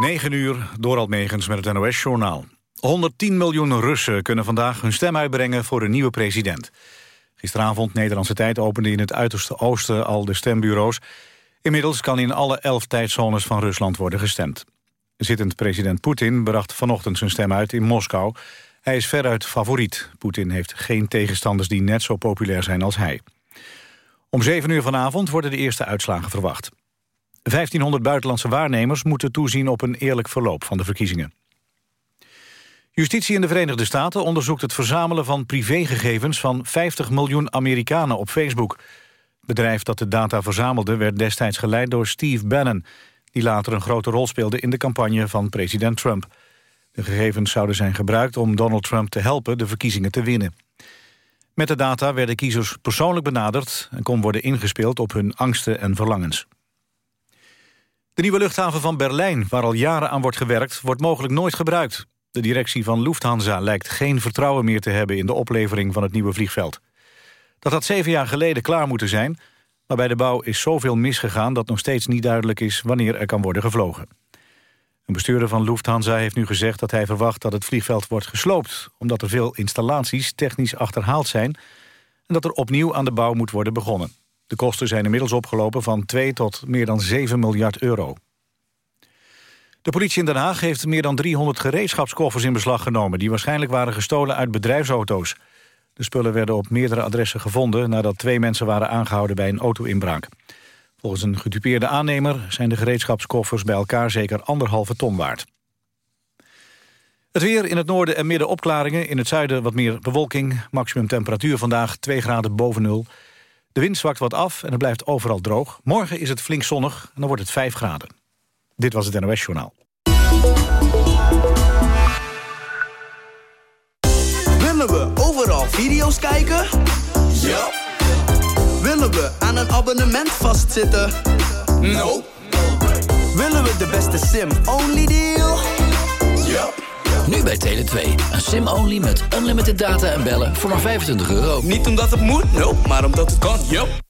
9 uur, Dorald Megens met het NOS-journaal. 110 miljoen Russen kunnen vandaag hun stem uitbrengen voor een nieuwe president. Gisteravond, Nederlandse tijd, opende in het uiterste oosten al de stembureaus. Inmiddels kan in alle elf tijdzones van Rusland worden gestemd. Zittend president Poetin bracht vanochtend zijn stem uit in Moskou. Hij is veruit favoriet. Poetin heeft geen tegenstanders die net zo populair zijn als hij. Om 7 uur vanavond worden de eerste uitslagen verwacht. 1500 buitenlandse waarnemers moeten toezien op een eerlijk verloop van de verkiezingen. Justitie in de Verenigde Staten onderzoekt het verzamelen van privégegevens van 50 miljoen Amerikanen op Facebook. Het bedrijf dat de data verzamelde werd destijds geleid door Steve Bannon, die later een grote rol speelde in de campagne van president Trump. De gegevens zouden zijn gebruikt om Donald Trump te helpen de verkiezingen te winnen. Met de data werden kiezers persoonlijk benaderd en kon worden ingespeeld op hun angsten en verlangens. De nieuwe luchthaven van Berlijn, waar al jaren aan wordt gewerkt, wordt mogelijk nooit gebruikt. De directie van Lufthansa lijkt geen vertrouwen meer te hebben in de oplevering van het nieuwe vliegveld. Dat had zeven jaar geleden klaar moeten zijn, maar bij de bouw is zoveel misgegaan dat nog steeds niet duidelijk is wanneer er kan worden gevlogen. Een bestuurder van Lufthansa heeft nu gezegd dat hij verwacht dat het vliegveld wordt gesloopt, omdat er veel installaties technisch achterhaald zijn en dat er opnieuw aan de bouw moet worden begonnen. De kosten zijn inmiddels opgelopen van 2 tot meer dan 7 miljard euro. De politie in Den Haag heeft meer dan 300 gereedschapskoffers in beslag genomen... die waarschijnlijk waren gestolen uit bedrijfsauto's. De spullen werden op meerdere adressen gevonden... nadat twee mensen waren aangehouden bij een auto-inbraak. Volgens een gedupeerde aannemer zijn de gereedschapskoffers bij elkaar zeker anderhalve ton waard. Het weer in het noorden en midden opklaringen. In het zuiden wat meer bewolking. Maximum temperatuur vandaag 2 graden boven nul. De wind zwakt wat af en het blijft overal droog. Morgen is het flink zonnig en dan wordt het 5 graden. Dit was het NOS Journaal. Willen we overal video's kijken? Ja. Willen we aan een abonnement vastzitten? No. Willen we de beste sim-only deal? Nu bij Tele2. Een sim-only met unlimited data en bellen voor maar 25 euro. Niet omdat het moet, no, maar omdat het kan, yup.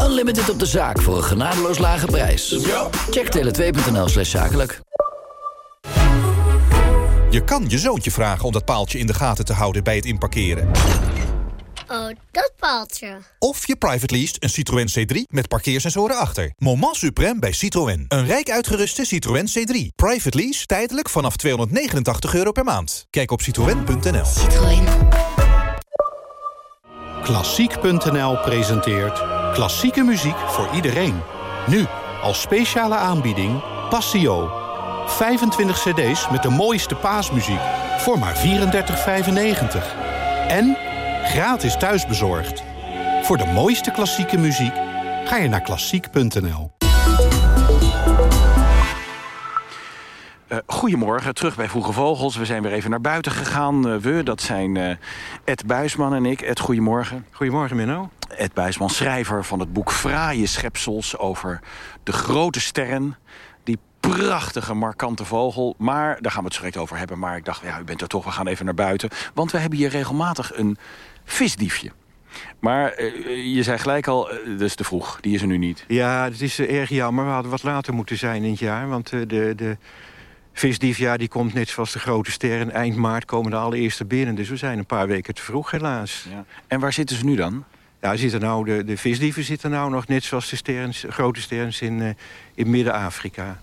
Unlimited op de zaak voor een genadeloos lage prijs. Check tele2.nl slash zakelijk. Je kan je zoontje vragen om dat paaltje in de gaten te houden bij het inparkeren. Oh, dat paaltje. Of je private least een Citroën C3 met parkeersensoren achter. Moment suprême bij Citroën. Een rijk uitgeruste Citroën C3. Private lease tijdelijk vanaf 289 euro per maand. Kijk op citroën.nl. Citroën. Klassiek.nl presenteert klassieke muziek voor iedereen. Nu als speciale aanbieding Passio. 25 cd's met de mooiste paasmuziek voor maar 34,95. En gratis thuisbezorgd. Voor de mooiste klassieke muziek ga je naar klassiek.nl. Uh, goedemorgen, terug bij Vroege Vogels. We zijn weer even naar buiten gegaan. Uh, we, dat zijn uh, Ed Buisman en ik. Ed, goedemorgen. Goedemorgen, Menno. Ed Buisman, schrijver van het boek Fraaie Schepsels... over de grote sterren, die prachtige, markante vogel. Maar, daar gaan we het zo over hebben. Maar ik dacht, ja, u bent er toch, we gaan even naar buiten. Want we hebben hier regelmatig een visdiefje. Maar uh, je zei gelijk al, uh, dat is te vroeg. Die is er nu niet. Ja, het is uh, erg jammer. We hadden wat later moeten zijn in het jaar. Want de, de visdief, ja, die komt net zoals de grote sterren. Eind maart komen de allereerste binnen. Dus we zijn een paar weken te vroeg, helaas. Ja. En waar zitten ze nu dan? Ja, zitten nou, de, de visdieven zitten nou nog net zoals de sterns, grote sterns in, in Midden-Afrika.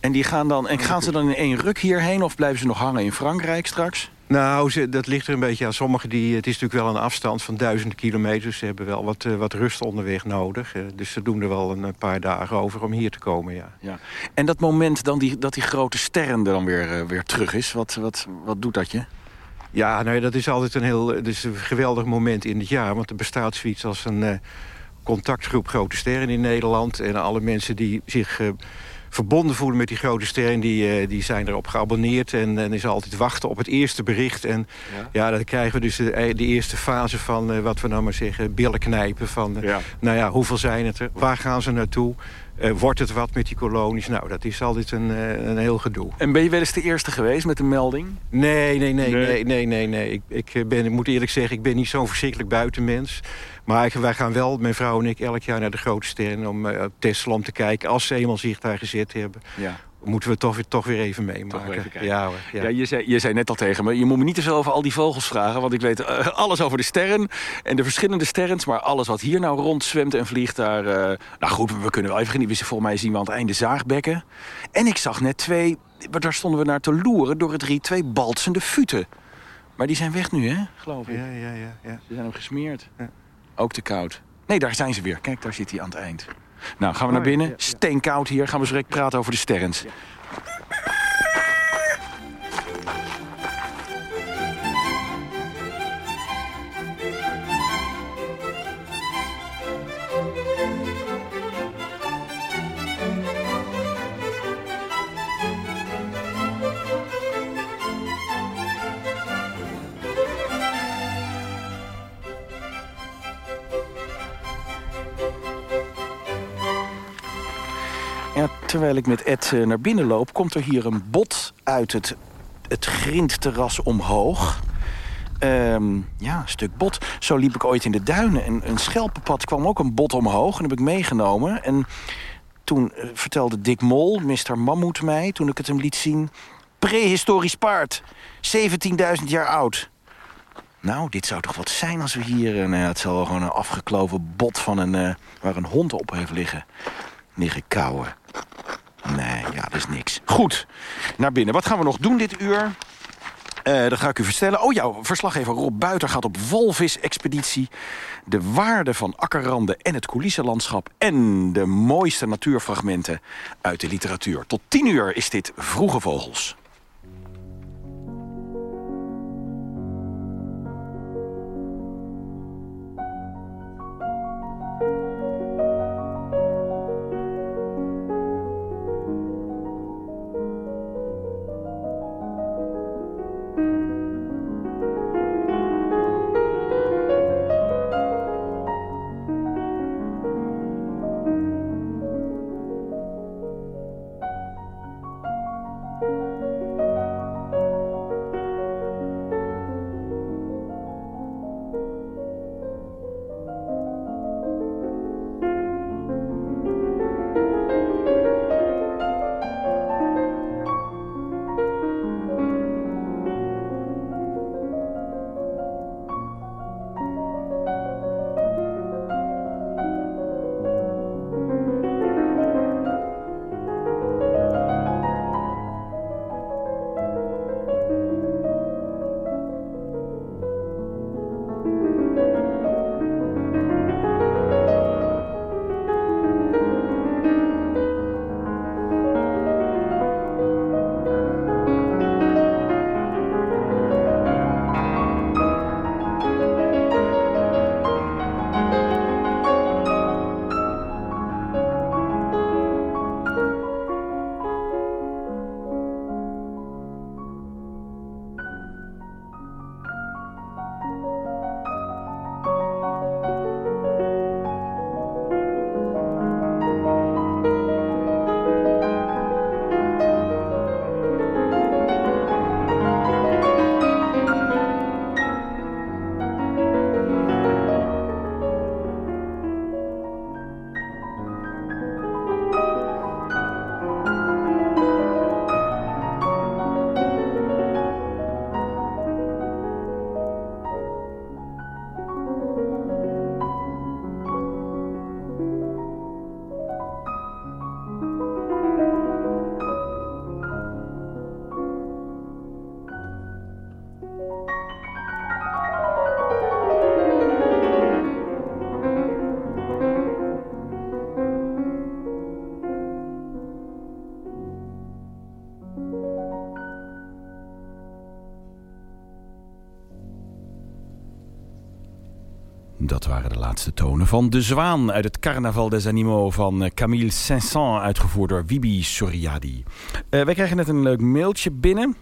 En, die gaan, dan, en gaan ze dan in één ruk hierheen... of blijven ze nog hangen in Frankrijk straks? Nou, ze, dat ligt er een beetje aan. Sommigen, die, het is natuurlijk wel een afstand van duizend kilometer. Ze hebben wel wat, uh, wat rust onderweg nodig. Uh, dus ze doen er wel een paar dagen over om hier te komen, ja. ja. En dat moment dan die, dat die grote sterren er dan weer, uh, weer terug is... Wat, wat, wat doet dat je? Ja, dat is altijd een heel is een geweldig moment in het jaar. Want er bestaat zoiets als een contactgroep Grote Sterren in Nederland. En alle mensen die zich verbonden voelen met die grote sterren. Die, eh, die zijn erop geabonneerd en, en is altijd wachten op het eerste bericht. En ja, dan krijgen we dus de, eh, de eerste fase van, uh, wat we nou maar zeggen, billen knijpen. Van, nou ja, hoeveel zijn het er? Waar gaan ze naartoe? Uh, wordt het wat met die kolonies? Nou, dat is altijd een, uh, een heel gedoe. En ben je wel eens de eerste geweest met een melding? Nee, nee, nee, nee, nee, nee. nee. Ik, ik, ben, ik moet eerlijk zeggen, ik ben niet zo'n verschrikkelijk buitenmens. Maar wij gaan wel, mijn vrouw en ik, elk jaar naar de grote sterren... om uh, Tesla om te kijken, als ze eenmaal zich daar gezet hebben... Ja moeten we toch weer, toch weer even meemaken. Even ja, hoor, ja. ja, je, zei, je zei net al tegen me, je moet me niet te veel over al die vogels vragen... want ik weet uh, alles over de sterren en de verschillende sterrens... maar alles wat hier nou rondzwemt en vliegt daar... Uh, nou goed, we kunnen wel even genieten. Volgens mij zien we aan het einde zaagbekken. En ik zag net twee, daar stonden we naar te loeren... door het riet, twee balsende futen. Maar die zijn weg nu, hè, geloof ik. Ja, ja, ja. ja. Ze zijn ook gesmeerd. Ja. Ook te koud. Nee, daar zijn ze weer. Kijk, daar zit hij aan het eind. Nou, gaan we naar binnen. Steenkoud hier. Gaan we zo direct praten over de sterrens. Terwijl ik met Ed eh, naar binnen loop... komt er hier een bot uit het, het grindterras omhoog. Um, ja, een stuk bot. Zo liep ik ooit in de duinen. En een schelpenpad kwam ook een bot omhoog. En heb ik meegenomen. En toen uh, vertelde Dick Mol, Mr. Mammoet mij... toen ik het hem liet zien... prehistorisch paard. 17.000 jaar oud. Nou, dit zou toch wat zijn als we hier... Ja, het zal gewoon een afgekloven bot van een... Waar een hond op heeft liggen. Liggen kauwen. Nee, ja, dat is niks. Goed, naar binnen. Wat gaan we nog doen dit uur? Uh, dat ga ik u vertellen. Oh ja, verslaggever Rob Buiter gaat op walvis-expeditie. De waarde van akkerranden en het coulissenlandschap... en de mooiste natuurfragmenten uit de literatuur. Tot tien uur is dit Vroege Vogels. Laatste tonen van De Zwaan uit het Carnaval des Animaux van eh, Camille Saint-Saëns, uitgevoerd door Wibi Soriadi. Uh, wij kregen net een leuk mailtje binnen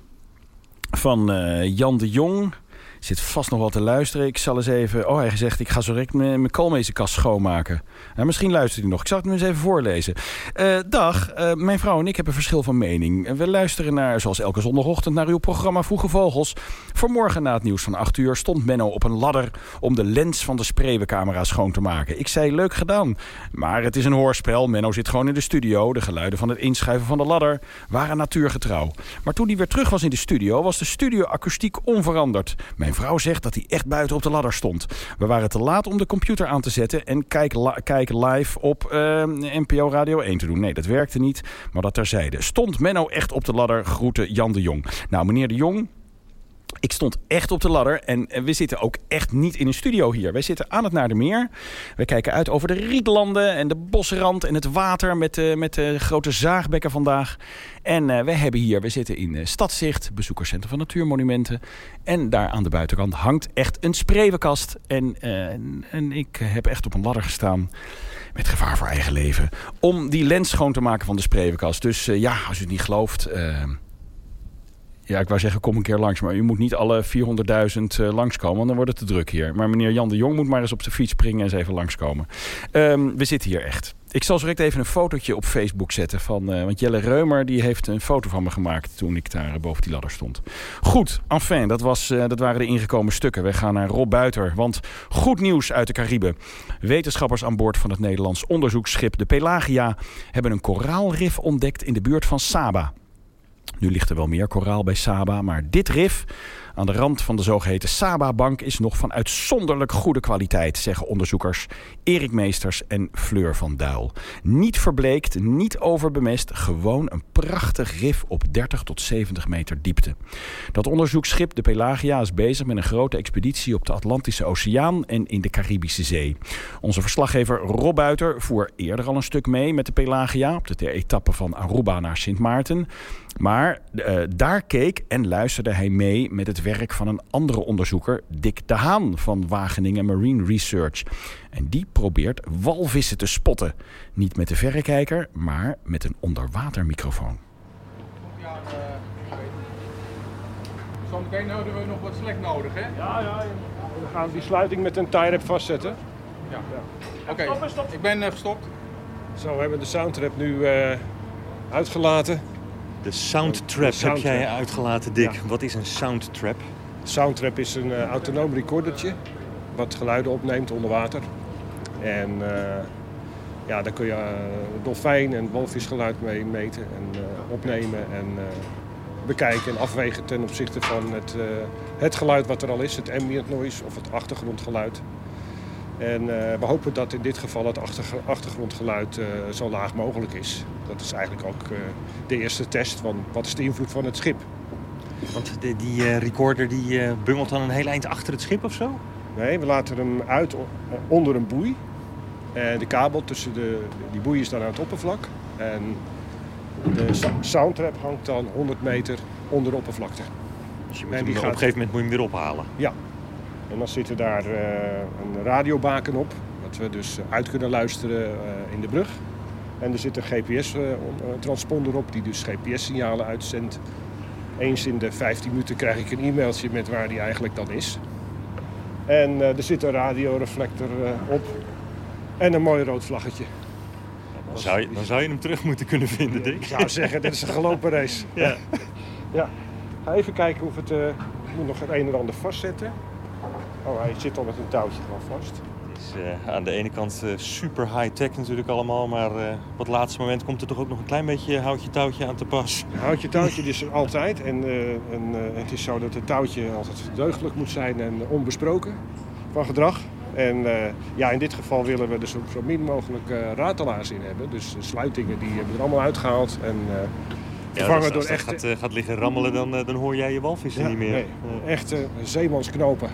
van uh, Jan de Jong zit vast nog wel te luisteren. Ik zal eens even... Oh, hij zegt, ik ga zo direct mijn koolmeesterkast schoonmaken. Misschien luistert hij nog. Ik zal het hem eens even voorlezen. Uh, dag, uh, mijn vrouw en ik hebben een verschil van mening. We luisteren naar, zoals elke zondagochtend, naar uw programma Vroege Vogels. Vanmorgen na het nieuws van 8 uur stond Menno op een ladder... om de lens van de spreeuwencamera schoon te maken. Ik zei, leuk gedaan. Maar het is een hoorspel. Menno zit gewoon in de studio. De geluiden van het inschuiven van de ladder waren natuurgetrouw. Maar toen hij weer terug was in de studio... was de studio-akoestiek onveranderd. Mijn vrouw zegt dat hij echt buiten op de ladder stond. We waren te laat om de computer aan te zetten en kijk, kijk live op uh, NPO Radio 1 te doen. Nee, dat werkte niet, maar dat terzijde. Stond Menno echt op de ladder? Groeten Jan de Jong. Nou, meneer de Jong, ik stond echt op de ladder en we zitten ook echt niet in een studio hier. Wij zitten aan het Naar de Meer. We kijken uit over de rietlanden en de bosrand en het water met de, met de grote zaagbekken vandaag. En uh, we hebben hier, we zitten in uh, Stadzicht, bezoekerscentrum van Natuurmonumenten. En daar aan de buitenkant hangt echt een spreeuwenkast. En, en ik heb echt op een ladder gestaan met gevaar voor eigen leven. Om die lens schoon te maken van de spreeuwenkast. Dus ja, als u het niet gelooft... Ja, ik wou zeggen, kom een keer langs. Maar u moet niet alle 400.000 uh, langskomen, want dan wordt het te druk hier. Maar meneer Jan de Jong moet maar eens op de fiets springen en eens even langskomen. Um, we zitten hier echt. Ik zal direct even een fotootje op Facebook zetten. Van, uh, want Jelle Reumer die heeft een foto van me gemaakt toen ik daar boven die ladder stond. Goed, enfin, dat, was, dat waren de ingekomen stukken. We gaan naar Rob Buiter. Want goed nieuws uit de Cariben. Wetenschappers aan boord van het Nederlands onderzoeksschip de Pelagia... hebben een koraalrif ontdekt in de buurt van Saba. Nu ligt er wel meer koraal bij Saba, maar dit rif aan de rand van de zogeheten Saba-bank is nog van uitzonderlijk goede kwaliteit, zeggen onderzoekers Erik Meesters en Fleur van Duil. Niet verbleekt, niet overbemest, gewoon een prachtig rif op 30 tot 70 meter diepte. Dat onderzoeksschip, de Pelagia, is bezig met een grote expeditie op de Atlantische Oceaan en in de Caribische Zee. Onze verslaggever Rob Buiter voer eerder al een stuk mee met de Pelagia op de etappe van Aruba naar Sint Maarten. Maar uh, daar keek en luisterde hij mee met het werk van een andere onderzoeker, Dick de Haan van Wageningen Marine Research. En die probeert walvissen te spotten. Niet met de verrekijker, maar met een onderwatermicrofoon. Ja, uh, Zometeen houden we nog wat slek nodig, hè? Ja, ja. We gaan die sluiting met een tie-wrap vastzetten. Ja. ja. Oké, okay. ik ben uh, gestopt. Zo, we hebben de soundtrap nu uh, uitgelaten. De soundtrap heb jij uitgelaten, Dick. Ja. Wat is een soundtrap? Soundtrap is een uh, autonoom recordertje wat geluiden opneemt onder water. En uh, ja, daar kun je uh, dolfijn en walvisgeluid mee meten en opnemen en bekijken en afwegen ten opzichte van het, het geluid wat er al is, het ambient noise of het achtergrondgeluid. En uh, we hopen dat in dit geval het achtergrondgeluid uh, zo laag mogelijk is. Dat is eigenlijk ook uh, de eerste test van wat is de invloed van het schip. Want de, die recorder die bungelt dan een heel eind achter het schip of zo? Nee, we laten hem uit onder een boei. de kabel tussen de, die boei is dan aan het oppervlak. En de soundtrap hangt dan 100 meter onder de oppervlakte. Dus je moet en die gaat... op een gegeven moment moet je hem weer ophalen? Ja, en dan zit er daar uh, een radiobaken op, dat we dus uit kunnen luisteren uh, in de brug. En er zit een GPS-transponder op die dus GPS-signalen uitzendt. Eens in de 15 minuten krijg ik een e-mailtje met waar die eigenlijk dan is. En er zit een radioreflector op en een mooi rood vlaggetje. Dan zou, je, dan zou je hem terug moeten kunnen vinden, Dick. Ik zou zeggen, dit is een gelopen race. ja. ja. Even kijken of het... ik moet nog het een en ander vastzetten. Oh, hij zit al met een touwtje gewoon vast. Het is uh, aan de ene kant uh, super high-tech natuurlijk allemaal, maar uh, op het laatste moment komt er toch ook nog een klein beetje houtje touwtje aan te pas. Houtje touwtje is er altijd en, en het is zo dat het touwtje altijd deugdelijk moet zijn en onbesproken van gedrag. En ja, in dit geval willen we er zo, zo min mogelijk ratelaars in hebben. Dus sluitingen die hebben we er allemaal uitgehaald en vervangen ja, door als echte... gaat, gaat liggen rammelen, dan, dan hoor jij je walvissen ja, niet meer. Nee, echte zeemansknopen.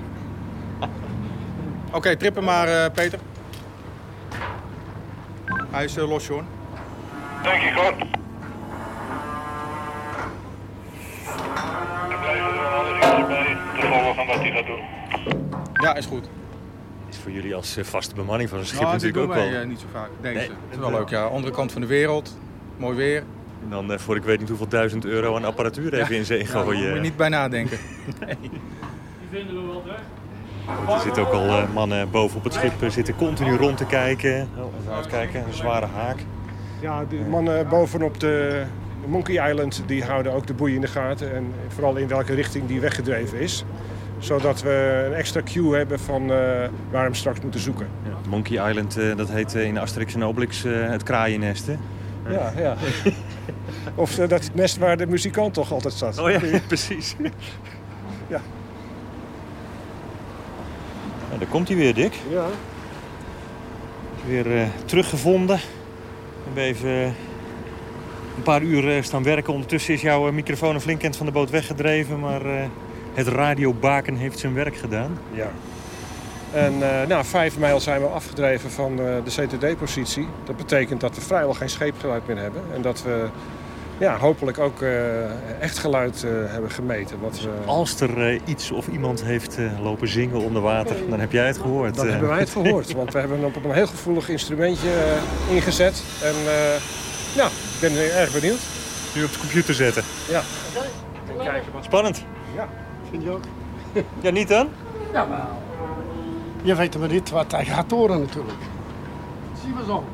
Oké, okay, trippen maar, uh, Peter. Hij is uh, los, hoor. Dank je, God. We blijven er een half uurtje bij te volgen van wat hij gaat doen. Ja, is goed. Het is voor jullie als eh, vaste bemanning van een schip Nou, natuurlijk doen ook wij wel. eh, niet zo vaak. Deze. Nee, het is wel leuk, ja. Andere kant van de wereld. Mooi weer. En dan eh, voor ik weet niet hoeveel duizend euro aan apparatuur even in zee Ja, daar gooien. moet je niet bij nadenken. Die vinden we wel terug. Er zitten ook al eh, mannen boven op het schip, eh, zitten continu rond te kijken. Oh, even uitkijken, een zware haak. Ja, de mannen bovenop de Monkey Island die houden ook de boei in de gaten. En vooral in welke richting die weggedreven is. Zodat we een extra queue hebben van eh, waar we hem straks moeten zoeken. Monkey Island, eh, dat heet in Asterix en Obelix eh, het kraaiennest, hè? Ja, ja. Of dat nest waar de muzikant toch altijd zat. Oh ja, precies. Ja. Daar komt hij weer, Dick. Ja. Weer eh, teruggevonden. We hebben even eh, een paar uur eh, staan werken. Ondertussen is jouw microfoon een flink van de boot weggedreven. Maar het radiobaken heeft zijn werk gedaan. Ja. En eh nou, vijf mijl zijn we afgedreven van de CTD-positie. Dat betekent dat we vrijwel geen scheepgeluid meer hebben. En dat we ja, hopelijk ook eh, echt geluid eh, hebben gemeten. Wat we... Als er eh, iets of iemand heeft eh, lopen zingen onder water, dan heb jij het gehoord. Dan hebben wij het gehoord. Want we hebben hem op een heel gevoelig instrumentje ingezet. En eh nou, ik ben erg benieuwd. Nu op de computer zetten. Ja. Spannend. Ja, vind je ook? Ja, niet dan? Ja, maar je weet maar niet wat hij gaat horen natuurlijk. Zie we zo.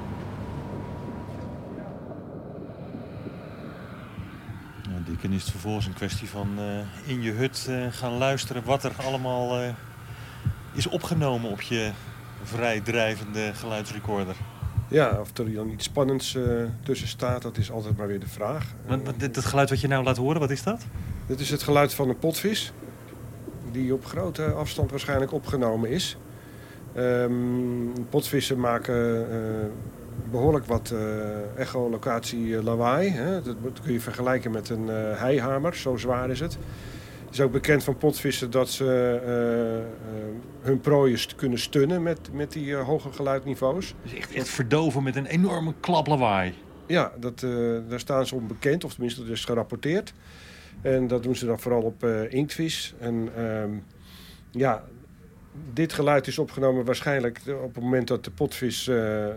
Nou, Dick, en is het vervolgens een kwestie van eh, in je hut eh, gaan luisteren wat er allemaal eh, is opgenomen op je vrij drijvende geluidsrecorder. Ja, of er dan iets spannends tussen staat, dat is altijd maar weer de vraag. Dit, dat geluid wat je nou laat horen, wat is dat? Dit is het geluid van een potvis. Die op grote afstand waarschijnlijk opgenomen is. Ehm, potvissen maken behoorlijk wat eh echolocatie eh, lawaai. Hè. Dat kun je vergelijken met een eh, heihamer, zo zwaar is het. Het is ook bekend van potvissen dat ze hun prooien kunnen stunnen met, met die hoge geluidniveaus. Dus echt, echt verdoven met een enorme klap lawaai. Ja, dat, daar staan ze onbekend, of tenminste dat is gerapporteerd. En dat doen ze dan vooral op eh, inktvis. En ehm, ja, dit geluid is opgenomen waarschijnlijk op het moment dat de potvis eh,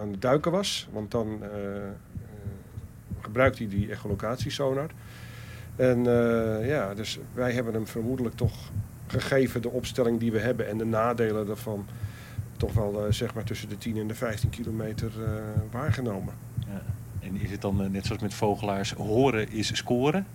aan het duiken was. Want dan eh, gebruikt hij die echolocatiesonar. En ja, dus wij hebben hem vermoedelijk toch gegeven de opstelling die we hebben en de nadelen daarvan toch wel zeg maar tussen de 10 en de 15 kilometer waargenomen. Ja. En is het dan net zoals met vogelaars, horen is scoren?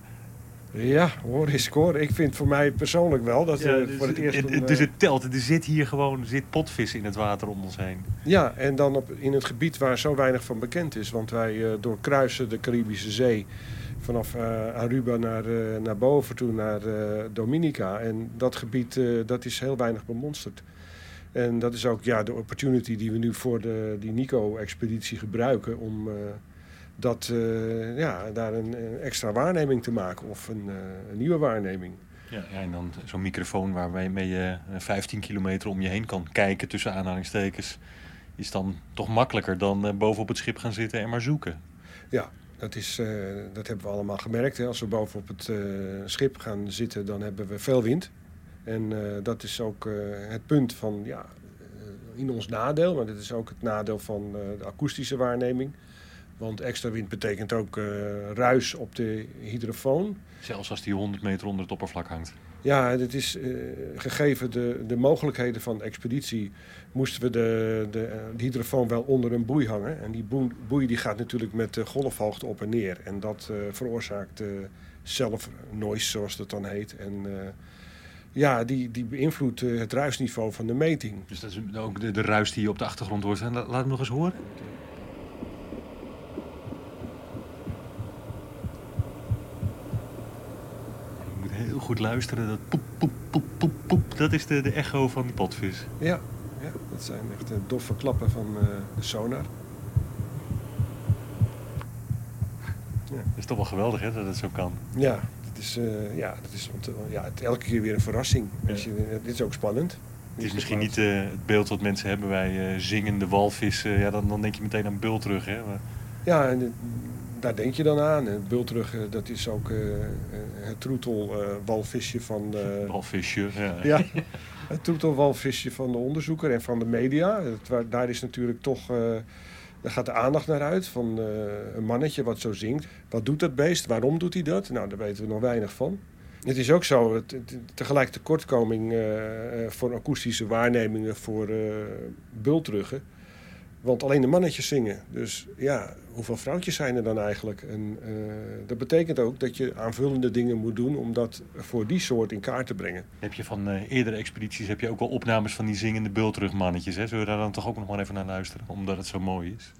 Ja, hoor is scoren. Ik vind voor mij persoonlijk wel dat Ja, we dus, voor het eerst... een, dus eh, het telt. Er zit hier gewoon zit potvis in het water om ons heen. Ja, en dan op, in het gebied waar zo weinig van bekend is. Want wij eh, doorkruisen de Caribische Zee vanaf eh, Aruba naar, eh, naar boven toe, naar eh, Dominica. En dat gebied eh, dat is heel weinig bemonsterd. En dat is ook ja, de opportunity die we nu voor de, die Nico-expeditie gebruiken... om eh, dat, eh, ja, daar een, een extra waarneming te maken of een, eh, een nieuwe waarneming. Ja, ja, en dan zo'n microfoon waarmee je eh, 15 kilometer om je heen kan kijken tussen aanhalingstekens. Is dan toch makkelijker dan eh, boven op het schip gaan zitten en maar zoeken. Ja, dat, is, dat hebben we allemaal gemerkt. Hè. Als we boven op het schip gaan zitten, dan hebben we veel wind. En dat is ook het punt van, ja, in ons nadeel. Maar dit is ook het nadeel van de akoestische waarneming. Want extra wind betekent ook eh, ruis op de hydrofoon. Zelfs als die 100 meter onder het oppervlak hangt. Ja, dit is eh, gegeven de, de mogelijkheden van de expeditie... moesten we de, de, eh, de hydrofoon wel onder een boei hangen. En die boei, boei die gaat natuurlijk met de golfhoogte op en neer. En dat veroorzaakt zelf noise, zoals dat dan heet. En ja, die, die beïnvloedt het ruisniveau van de meting. Dus dat is ook de, de ruis die je op de achtergrond hoort. Laat hem nog eens horen moet heel goed luisteren. Dat poep, poep, poep, poep, poep. Dat is de, de echo van die potvis. Ja, ja dat zijn echt eh, doffe klappen van eh, de sonar. Dat is toch wel geweldig hè, dat het zo kan. Ja, dat is, eh, ja, dat is ja, het, elke keer weer een verrassing. Je, dit is ook spannend. Het is misschien niet het beeld wat mensen hebben bij zingende walvissen. Ja, dan, dan denk je meteen aan bul terug. Hè? Maar- Ja, en daar denk je dan aan. En bultrug, eh, dat is ook eh, eh, het troetelwalvisje van... eh Walvisje, ja. ja. Het troetelwalvisje van de onderzoeker en van de media. Het, daar is natuurlijk toch... Daar gaat de aandacht naar uit van uh, een mannetje wat zo zingt. Wat doet dat beest? Waarom doet hij dat? Nou, daar weten we nog weinig van. Het is ook zo, het, tegelijk tekortkoming uh, voor akoestische waarnemingen voor uh, bultruggen. Want alleen de mannetjes zingen. Dus ja, hoeveel vrouwtjes zijn er dan eigenlijk? En uh, dat betekent ook dat je aanvullende dingen moet doen... om dat voor die soort in kaart te brengen. Heb je van uh, eerdere expedities heb je ook al opnames van die zingende bultrugmannetjes. Hè? Zullen we daar dan toch ook nog maar even naar luisteren? Omdat het zo mooi is.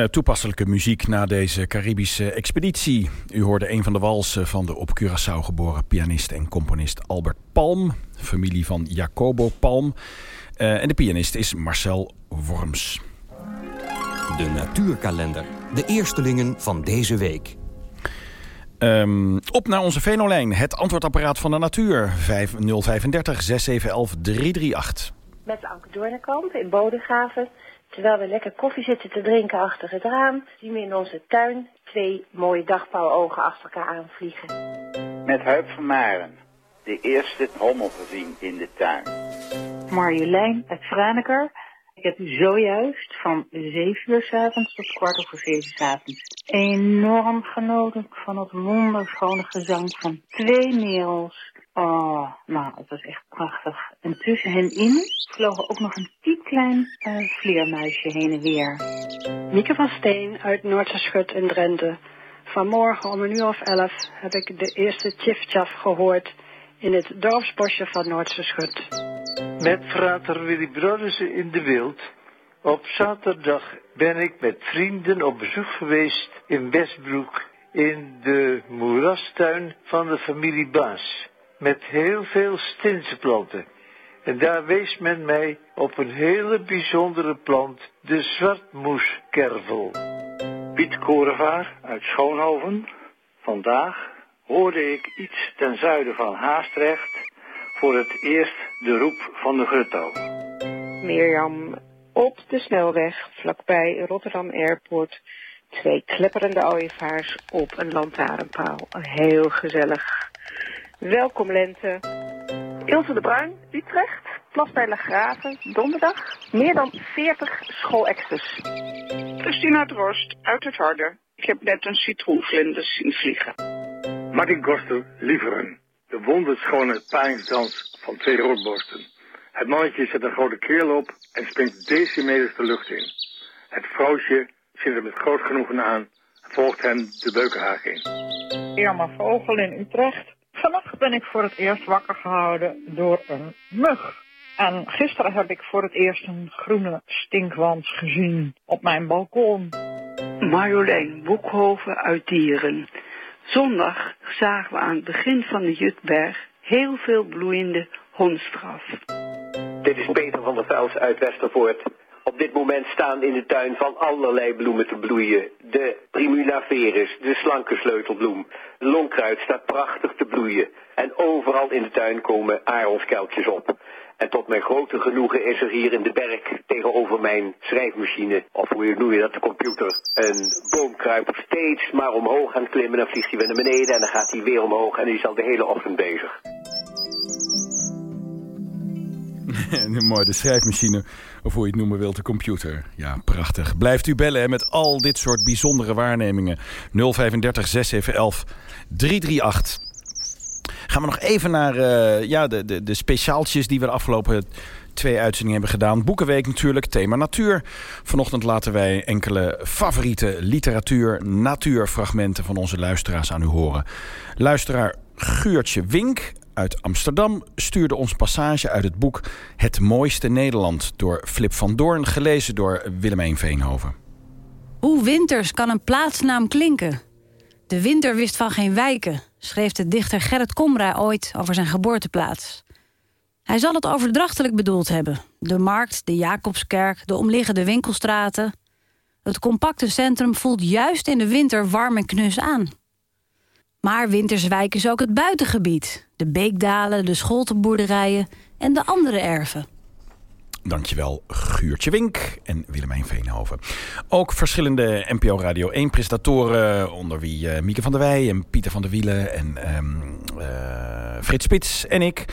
Uh, toepasselijke muziek na deze Caribische expeditie. U hoorde een van de walsen van de op Curaçao geboren pianist en componist Albert Palm. Familie van Jacobo Palm. Uh, en de pianist is Marcel Worms. De natuurkalender. De eerstelingen van deze week. Um, op naar onze Venolijn. Het antwoordapparaat van de natuur. 5035 6711 338. Met Anke Doornekamp in Bodegraven. Terwijl we lekker koffie zitten te drinken achter het raam, zien we in onze tuin twee mooie dagpauwogen achter elkaar aanvliegen. Met Huip van Maren, de eerste hommel gezien in de tuin. Marjolein uit Franeker. Ik heb zojuist van 7 uur s avonds tot kwart over 7 s avonds enorm genoten van het wonderschone gezang van twee merels Oh, nou, het was echt prachtig. En tussen hen in vlogen ook nog een piepklein uh, vleermuisje heen en weer. Mieke van Steen uit Noordse in Drenthe. Vanmorgen om een uur of elf heb ik de eerste tjiftjaf gehoord in het dorpsbosje van Noordse Schut. Met frater Willy Brodersen in de Wild. Op zaterdag ben ik met vrienden op bezoek geweest in Westbroek in de moerastuin van de familie Baas met heel veel stinsenplanten. En daar wees men mij op een hele bijzondere plant, de zwartmoeskervel. Piet Korevaar uit Schoonhoven. Vandaag hoorde ik iets ten zuiden van Haastrecht voor het eerst de roep van de grutto. Mirjam, op de snelweg vlakbij Rotterdam Airport twee klepperende ooievaars op een lantaarnpaal. Heel gezellig. Welkom Lente. Ilse de Bruin, Utrecht. Graven, donderdag. Meer dan 40 schoolextras. Christina Drost, uit het Harde. Ik heb net een citroenvlinder zien vliegen. Martin Koster, Lieveren. De wonderschone paringsdans van twee roodborsten. Het mannetje zet een grote keel op en springt decimeters de lucht in. Het vrouwtje zit er met groot genoegen aan en volgt hem de beukenhaag in. Irma Vogel in Utrecht. Vannacht ben ik voor het eerst wakker gehouden door een mug. En gisteren heb ik voor het eerst een groene stinkwans gezien op mijn balkon. Marjolein Boekhoven uit Dieren. Zondag zagen we aan het begin van de Jutberg heel veel bloeiende hondsdraf. Dit is Peter van der Vels uit Westervoort. Op dit moment staan in de tuin van allerlei bloemen te bloeien. De primula veris, de slanke sleutelbloem. Longkruid staat prachtig te bloeien. En overal in de tuin komen aronskelkjes op. En tot mijn grote genoegen is er hier in de berg tegenover mijn schrijfmachine, of hoe noem je dat, de computer, een boomkruiper steeds maar omhoog gaan klimmen. Dan vliegt hij weer naar beneden en dan gaat hij weer omhoog en die is al de hele ochtend bezig. Mooi, de schrijfmachine, of hoe je het noemen wilt, de computer. Ja, prachtig. Blijft u bellen hè, met al dit soort bijzondere waarnemingen. 035 6711 338. Gaan we nog even naar uh, ja, de, de, de speciaaltjes die we de afgelopen twee uitzendingen hebben gedaan. Boekenweek natuurlijk, thema natuur. Vanochtend laten wij enkele favoriete literatuur, natuurfragmenten van onze luisteraars aan u horen. Luisteraar Guurtje Wink uit Amsterdam stuurde ons passage uit het boek Het Mooiste Nederland door Flip van Doorn, gelezen door Willemijn Veenhoven. Hoe winters kan een plaatsnaam klinken? De winter wist van geen wijken, schreef de dichter Gerrit Komra ooit over zijn geboorteplaats. Hij zal het overdrachtelijk bedoeld hebben. De markt, de Jacobskerk, de omliggende winkelstraten. Het compacte centrum voelt juist in de winter warm en knus aan. Maar winterswijk is ook het buitengebied. De beekdalen, de scholtenboerderijen en de andere erven. Dankjewel Guurtje Wink en Willemijn Veenhoven. Ook verschillende NPO Radio 1 presentatoren, onder wie uh, Mieke van der Wij en Pieter van der Wielen en um, uh, Frits Spits en ik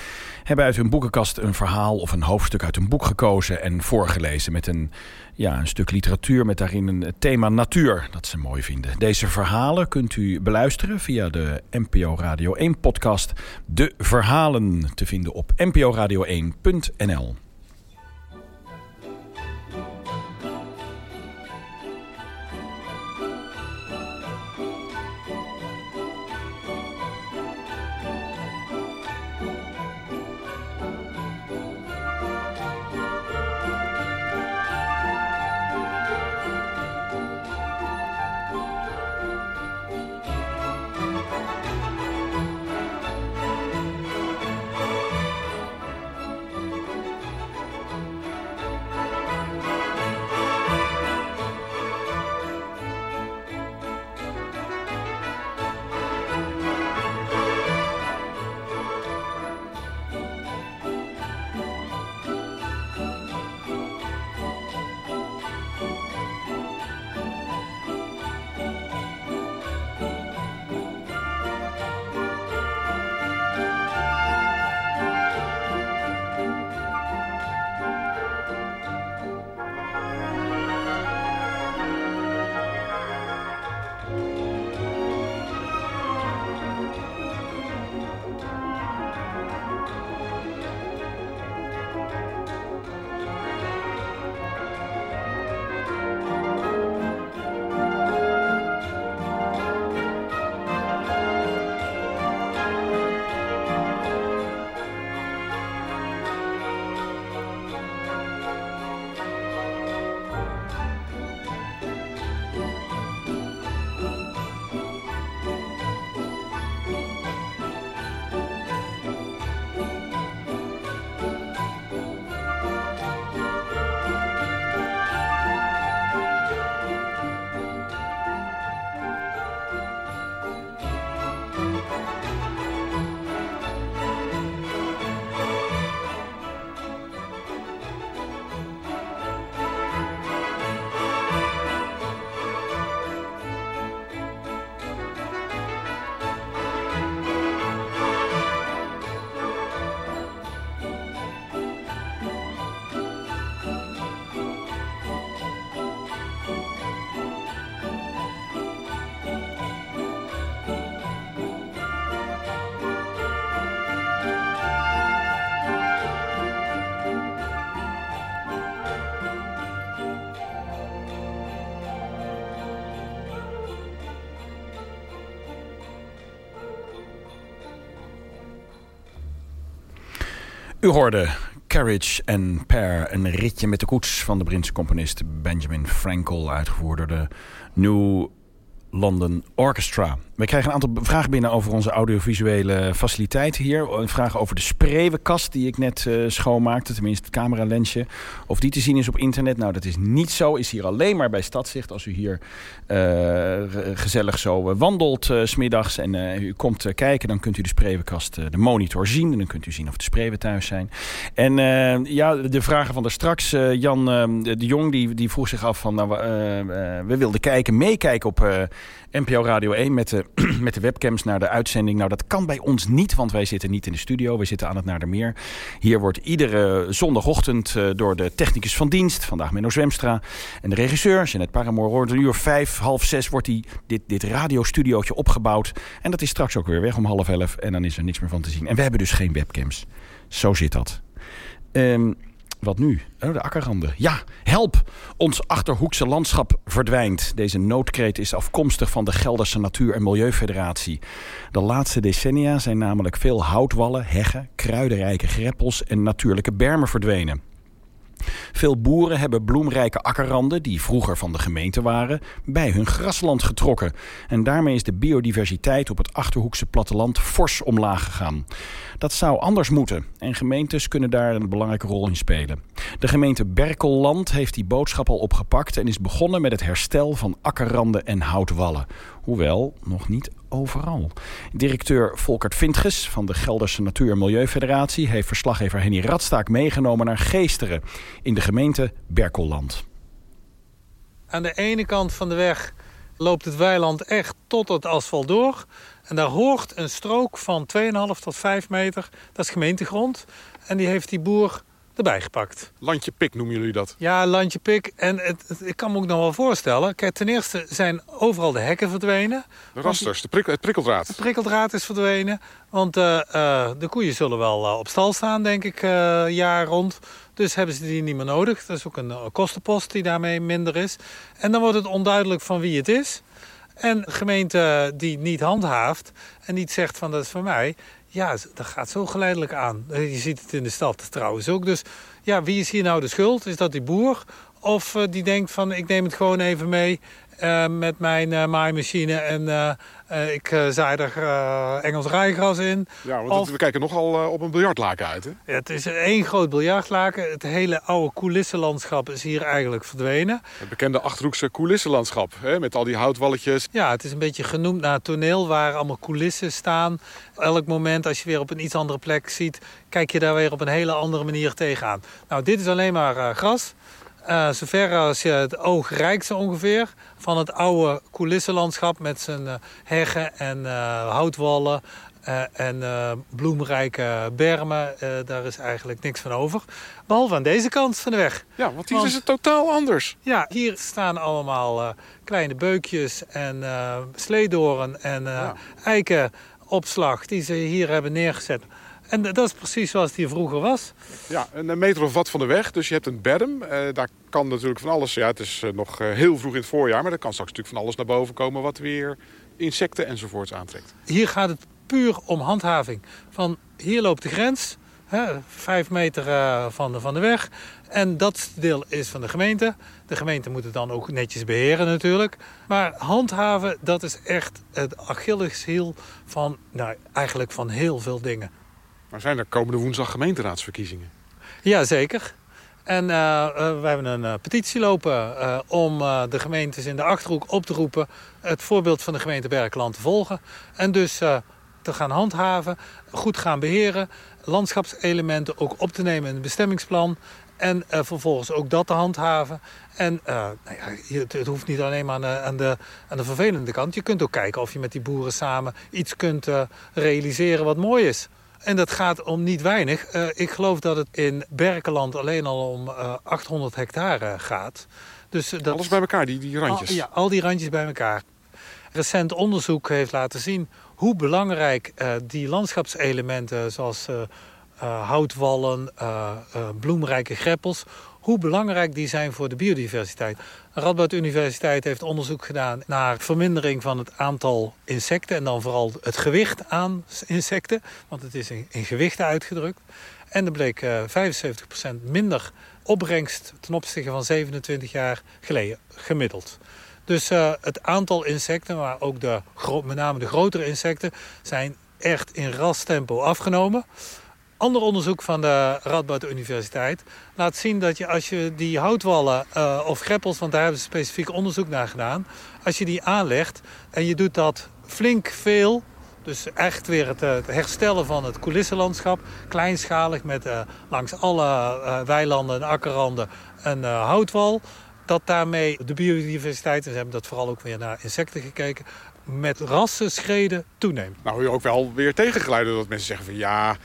hebben uit hun boekenkast een verhaal of een hoofdstuk uit een boek gekozen en voorgelezen met een, ja, een stuk literatuur met daarin een thema natuur dat ze mooi vinden. Deze verhalen kunt u beluisteren via de NPO Radio 1 podcast De Verhalen te vinden op nporadio1.nl. U hoorde Carriage and Pair, een ritje met de koets van de Britse componist Benjamin Frankel, uitgevoerd door de New London Orchestra. We krijgen een aantal vragen binnen over onze audiovisuele faciliteiten hier. Een vraag over de spreeuwenkast die ik net uh, schoonmaakte. Tenminste het cameralensje. Of die te zien is op internet. Nou, dat is niet zo. Is hier alleen maar bij Stadzicht. Als u hier uh, gezellig zo wandelt uh, smiddags en u komt kijken... dan kunt u de spreeuwenkast, de monitor zien. En dan kunt u zien of de spreeuwen thuis zijn. En ja, de vragen van daar straks. Jan de Jong die, die vroeg zich af van... Nou, we wilden kijken, meekijken op NPO Radio 1 met de, met de webcams naar de uitzending. Nou, dat kan bij ons niet, want wij zitten niet in de studio. We zitten aan het Naardermeer. Hier wordt iedere zondagochtend uh, door de technicus van dienst, vandaag Menno Zwemstra, en de regisseur, Jeanette Paramoor, rond een uur vijf, half zes wordt die, dit, dit radiostudiootje opgebouwd. En dat is straks ook weer weg om half elf en dan is er niks meer van te zien. En we hebben dus geen webcams. Zo zit dat. Um, wat nu? Oh, de akkerranden. Ja, help! Ons Achterhoekse landschap verdwijnt. Deze noodkreet is afkomstig van de Gelderse Natuur- en Milieufederatie. De laatste decennia zijn namelijk veel houtwallen, heggen, kruidenrijke greppels en natuurlijke bermen verdwenen. Veel boeren hebben bloemrijke akkerranden, die vroeger van de gemeente waren, bij hun grasland getrokken. En daarmee is de biodiversiteit op het Achterhoekse platteland fors omlaag gegaan. Dat zou anders moeten en gemeentes kunnen daar een belangrijke rol in spelen. De gemeente Berkelland heeft die boodschap al opgepakt en is begonnen met het herstel van akkerranden en houtwallen. Hoewel nog niet overal. Directeur Volkert Vintges van de Gelderse Natuur- en Milieufederatie... heeft verslaggever Henny Radstaak meegenomen naar Geesteren... in de gemeente Berkelland. Aan de ene kant van de weg loopt het weiland echt tot het asfalt door. En daar hoort een strook van 2,5 tot 5 meter. Dat is gemeentegrond. En die heeft die boer erbij gepakt. Landje pik noemen jullie dat? Ja, landje pik. En het, ik kan me ook nog wel voorstellen. Kijk, ten eerste zijn overal de hekken verdwenen. De rasters, de prikkel, het prikkeldraad. De prikkeldraad is verdwenen. Want uh, uh, de koeien zullen wel uh, op stal staan, denk ik, jaar rond. Dus hebben ze die niet meer nodig. Dat is ook een kostenpost die daarmee minder is. En dan wordt het onduidelijk van wie het is. En de gemeente die niet handhaaft en niet zegt van dat is voor mij... Ja, dat gaat zo geleidelijk aan. Je ziet het in de stad trouwens ook. Dus ja, wie is hier nou de schuld? Is dat die boer? Of uh, die denkt van ik neem het gewoon even mee uh, met mijn uh, maaimachine en uh, ik zaai er Engels rijgras in. Ja, want of... we kijken nogal op een biljartlaken uit, hè? Ja, het is één groot biljartlaken. Het hele oude coulissenlandschap is hier eigenlijk verdwenen. Het bekende Achterhoekse coulissenlandschap, hè? met al die houtwalletjes. Ja, het is een beetje genoemd naar het toneel waar allemaal coulissen staan. Elk moment als je weer op een iets andere plek ziet, kijk je daar weer op een hele andere manier tegenaan. Nou, dit is alleen maar gras. Uh, zover als je het oog reikt zo ongeveer. Van het oude coulissenlandschap met zijn uh, heggen en uh, houtwallen en bloemrijke bermen. daar is eigenlijk niks van over. Behalve aan deze kant van de weg. Ja, want hier want, is het totaal anders. Ja, hier staan allemaal kleine beukjes en sleedoren en ja. eikenopslag die ze hier hebben neergezet. En dat is precies zoals het hier vroeger was. Ja, een meter of wat van de weg. Dus je hebt een berm. Uh, daar kan natuurlijk van alles... Ja, het is uh, nog uh, heel vroeg in het voorjaar... maar er kan straks natuurlijk van alles naar boven komen... wat weer insecten enzovoorts aantrekt. Hier gaat het puur om handhaving. Van hier loopt de grens... Hè, vijf meter van, de, van de weg. En dat deel is van de gemeente. De gemeente moet het dan ook netjes beheren natuurlijk. Maar handhaven, dat is echt het Achilleshiel van... Nou, eigenlijk van heel veel dingen. Maar zijn er komende woensdag gemeenteraadsverkiezingen? Jazeker. En uh, uh, we hebben een uh, petitie lopen om de gemeentes in de Achterhoek op te roepen... het voorbeeld van de gemeente Berkeland te volgen. En dus te gaan handhaven, goed gaan beheren... landschapselementen ook op te nemen in het bestemmingsplan... En vervolgens ook dat te handhaven. En nou ja, het, het, hoeft niet alleen maar aan de, aan, de, aan de vervelende kant. Je kunt ook kijken of je met die boeren samen iets kunt realiseren wat mooi is. En dat gaat om niet weinig. Uh, ik geloof dat het in Berkeland alleen al om uh, 800 hectare gaat. Dus, uh, dat... Alles bij elkaar, die, die randjes? Al, ja, al die randjes bij elkaar. Recent onderzoek heeft laten zien hoe belangrijk uh, die landschapselementen... zoals houtwallen, bloemrijke greppels hoe belangrijk die zijn voor de biodiversiteit. Radboud Universiteit heeft onderzoek gedaan naar vermindering van het aantal insecten... en dan vooral het gewicht aan insecten, want het is in, gewichten uitgedrukt. En er bleek uh, 75% minder opbrengst ten opzichte van 27 jaar geleden, gemiddeld. Dus uh, het aantal insecten, maar ook de, met name de grotere insecten... zijn echt in ras tempo afgenomen. Ander onderzoek van de Radboud Universiteit laat zien dat je als je die houtwallen uh, of greppels, want daar hebben ze specifiek onderzoek naar gedaan, als je die aanlegt en je doet dat flink veel, dus echt weer het, het herstellen van het coulissenlandschap, kleinschalig met uh, langs alle weilanden en akkerranden een houtwal, dat daarmee de biodiversiteit, en ze hebben dat vooral ook weer naar insecten gekeken, met rassenschreden toeneemt. Nou hoor je ook wel weer tegengeluiden dat mensen zeggen van ja,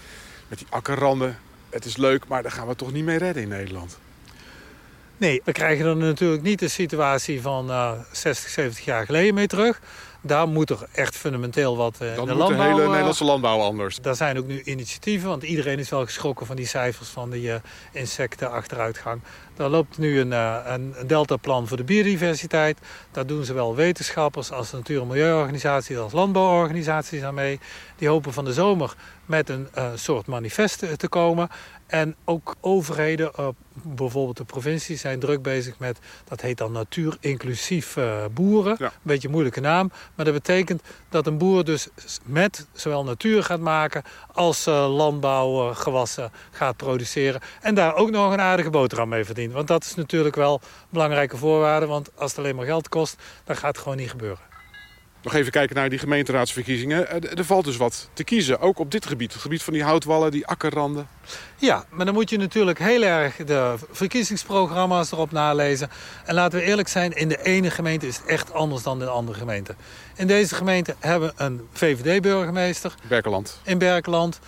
met die akkerranden, het is leuk, maar daar gaan we toch niet mee redden in Nederland. Nee, we krijgen er natuurlijk niet de situatie van uh, 60, 70 jaar geleden mee terug. Daar moet er echt fundamenteel wat uh, Dan de moet landbouw... de hele uh, Nederlandse landbouw anders. Daar zijn ook nu initiatieven, want iedereen is wel geschrokken van die cijfers van die uh, insectenachteruitgang. Daar loopt nu een, uh, een, een deltaplan voor de biodiversiteit. Daar doen zowel wetenschappers als de natuur- en milieuorganisaties als landbouworganisaties aan mee. Die hopen van de zomer met een uh, soort manifest te komen. En ook overheden, uh, bijvoorbeeld de provincies, zijn druk bezig met, dat heet dan natuur-inclusief uh, boeren. Ja. Een beetje een moeilijke naam, maar dat betekent dat een boer dus met zowel natuur gaat maken als uh, landbouwgewassen gaat produceren. En daar ook nog een aardige boterham mee verdient. Want dat is natuurlijk wel een belangrijke voorwaarde, want als het alleen maar geld kost, dan gaat het gewoon niet gebeuren. Nog even kijken naar die gemeenteraadsverkiezingen. Er valt dus wat te kiezen, ook op dit gebied. Het gebied van die houtwallen, die akkerranden. Ja, maar dan moet je natuurlijk heel erg de verkiezingsprogramma's erop nalezen. En laten we eerlijk zijn, in de ene gemeente is het echt anders dan in de andere gemeente. In deze gemeente hebben we een VVD-burgemeester. Berkeland. In Berkeland.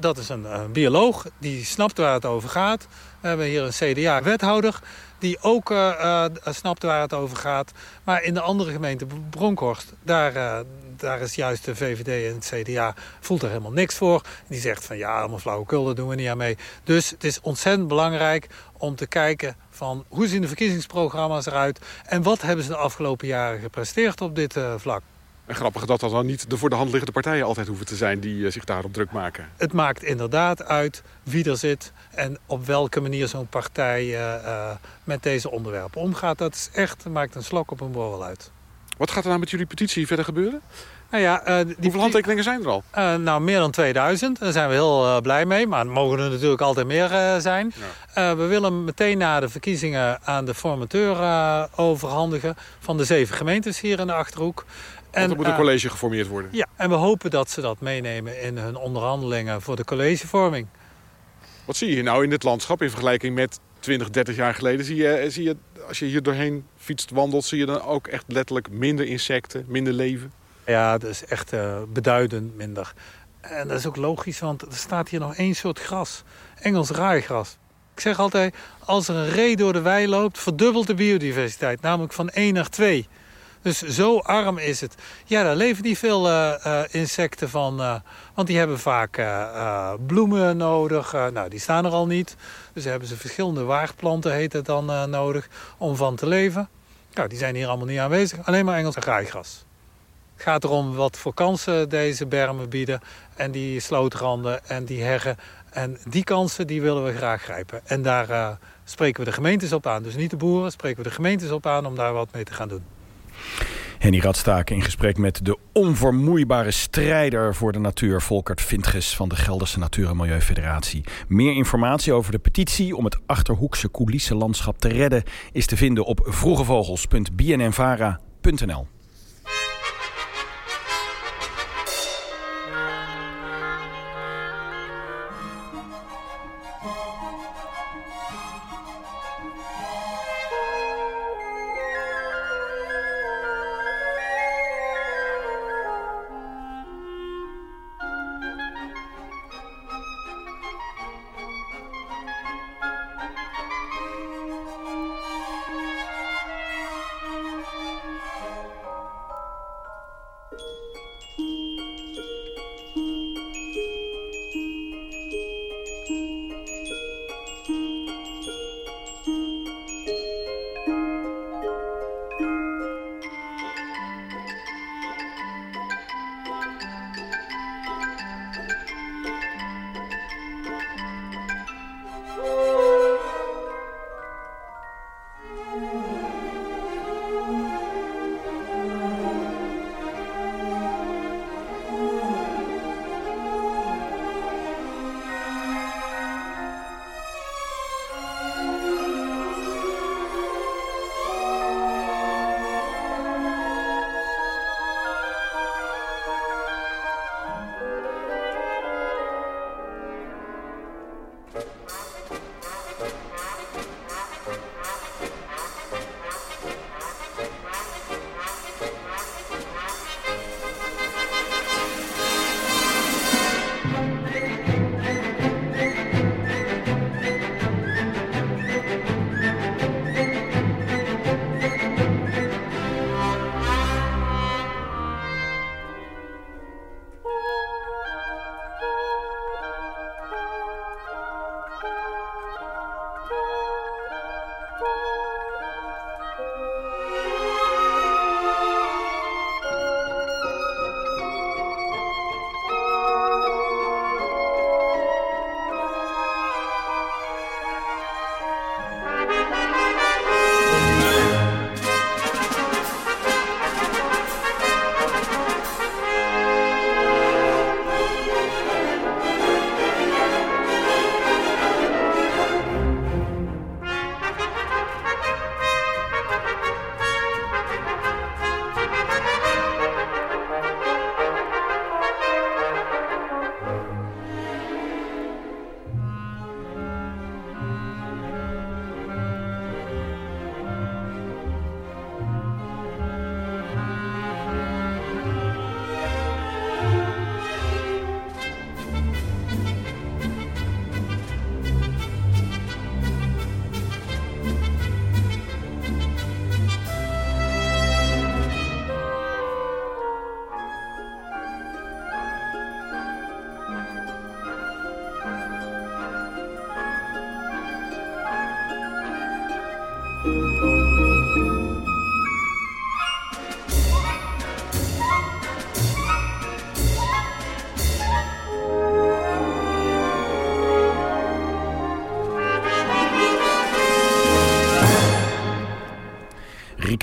Dat is een, een bioloog, die snapt waar het over gaat. We hebben hier een CDA-wethouder die ook uh, snapt waar het over gaat. Maar in de andere gemeente, Bronkhorst, daar, uh, daar is juist de VVD en het CDA voelt er helemaal niks voor. Die zegt van ja, allemaal flauwekul, daar doen we niet aan mee. Dus het is ontzettend belangrijk om te kijken van hoe zien de verkiezingsprogramma's eruit... en wat hebben ze de afgelopen jaren gepresteerd op dit vlak. En grappig dat dat dan niet de voor de hand liggende partijen altijd hoeven te zijn die uh, zich daarop druk maken. Het maakt inderdaad uit wie er zit en op welke manier zo'n partij uh, uh, met deze onderwerpen omgaat. Dat is echt, maakt een slok op een borrel uit. Wat gaat er nou met jullie petitie verder gebeuren? Nou ja, die Hoeveel handtekeningen zijn er al? nou, meer dan 2000. Daar zijn we heel blij mee. Maar er mogen er natuurlijk altijd meer zijn. Ja. we willen meteen na de verkiezingen aan de formateur overhandigen... van de zeven gemeentes hier in de Achterhoek. Er moet een college geformeerd worden. Ja, en we hopen dat ze dat meenemen in hun onderhandelingen voor de collegevorming. Wat zie je nou in dit landschap in vergelijking met 20, 30 jaar geleden? Zie je, zie je, als je hier doorheen fietst, wandelt, zie je dan ook echt letterlijk minder insecten, minder leven? Ja, dat is echt uh, beduidend minder. En dat is ook logisch, want er staat hier nog één soort gras. Engels raaigras. Ik zeg altijd, als er een ree door de wei loopt, verdubbelt de biodiversiteit. Namelijk van 1 naar 2. Dus zo arm is het. Ja, daar leven niet veel uh, uh, insecten van. Uh, want die hebben vaak bloemen nodig. nou, die staan er al niet. Dus hebben ze verschillende waardplanten, heet het dan, nodig om van te leven. Nou, die zijn hier allemaal niet aanwezig. Alleen maar Engels graaigras. Het gaat erom wat voor kansen deze bermen bieden. En die slootranden en die heggen. En die kansen die willen we graag grijpen. En daar spreken we de gemeentes op aan. Dus niet de boeren, spreken we de gemeentes op aan om daar wat mee te gaan doen. Henny Radstaken in gesprek met de onvermoeibare strijder voor de natuur... Volkert Vintges van de Gelderse Natuur- en Milieufederatie. Meer informatie over de petitie om het Achterhoekse coulissenlandschap te redden... is te vinden op vroegevogels.bnnvara.nl.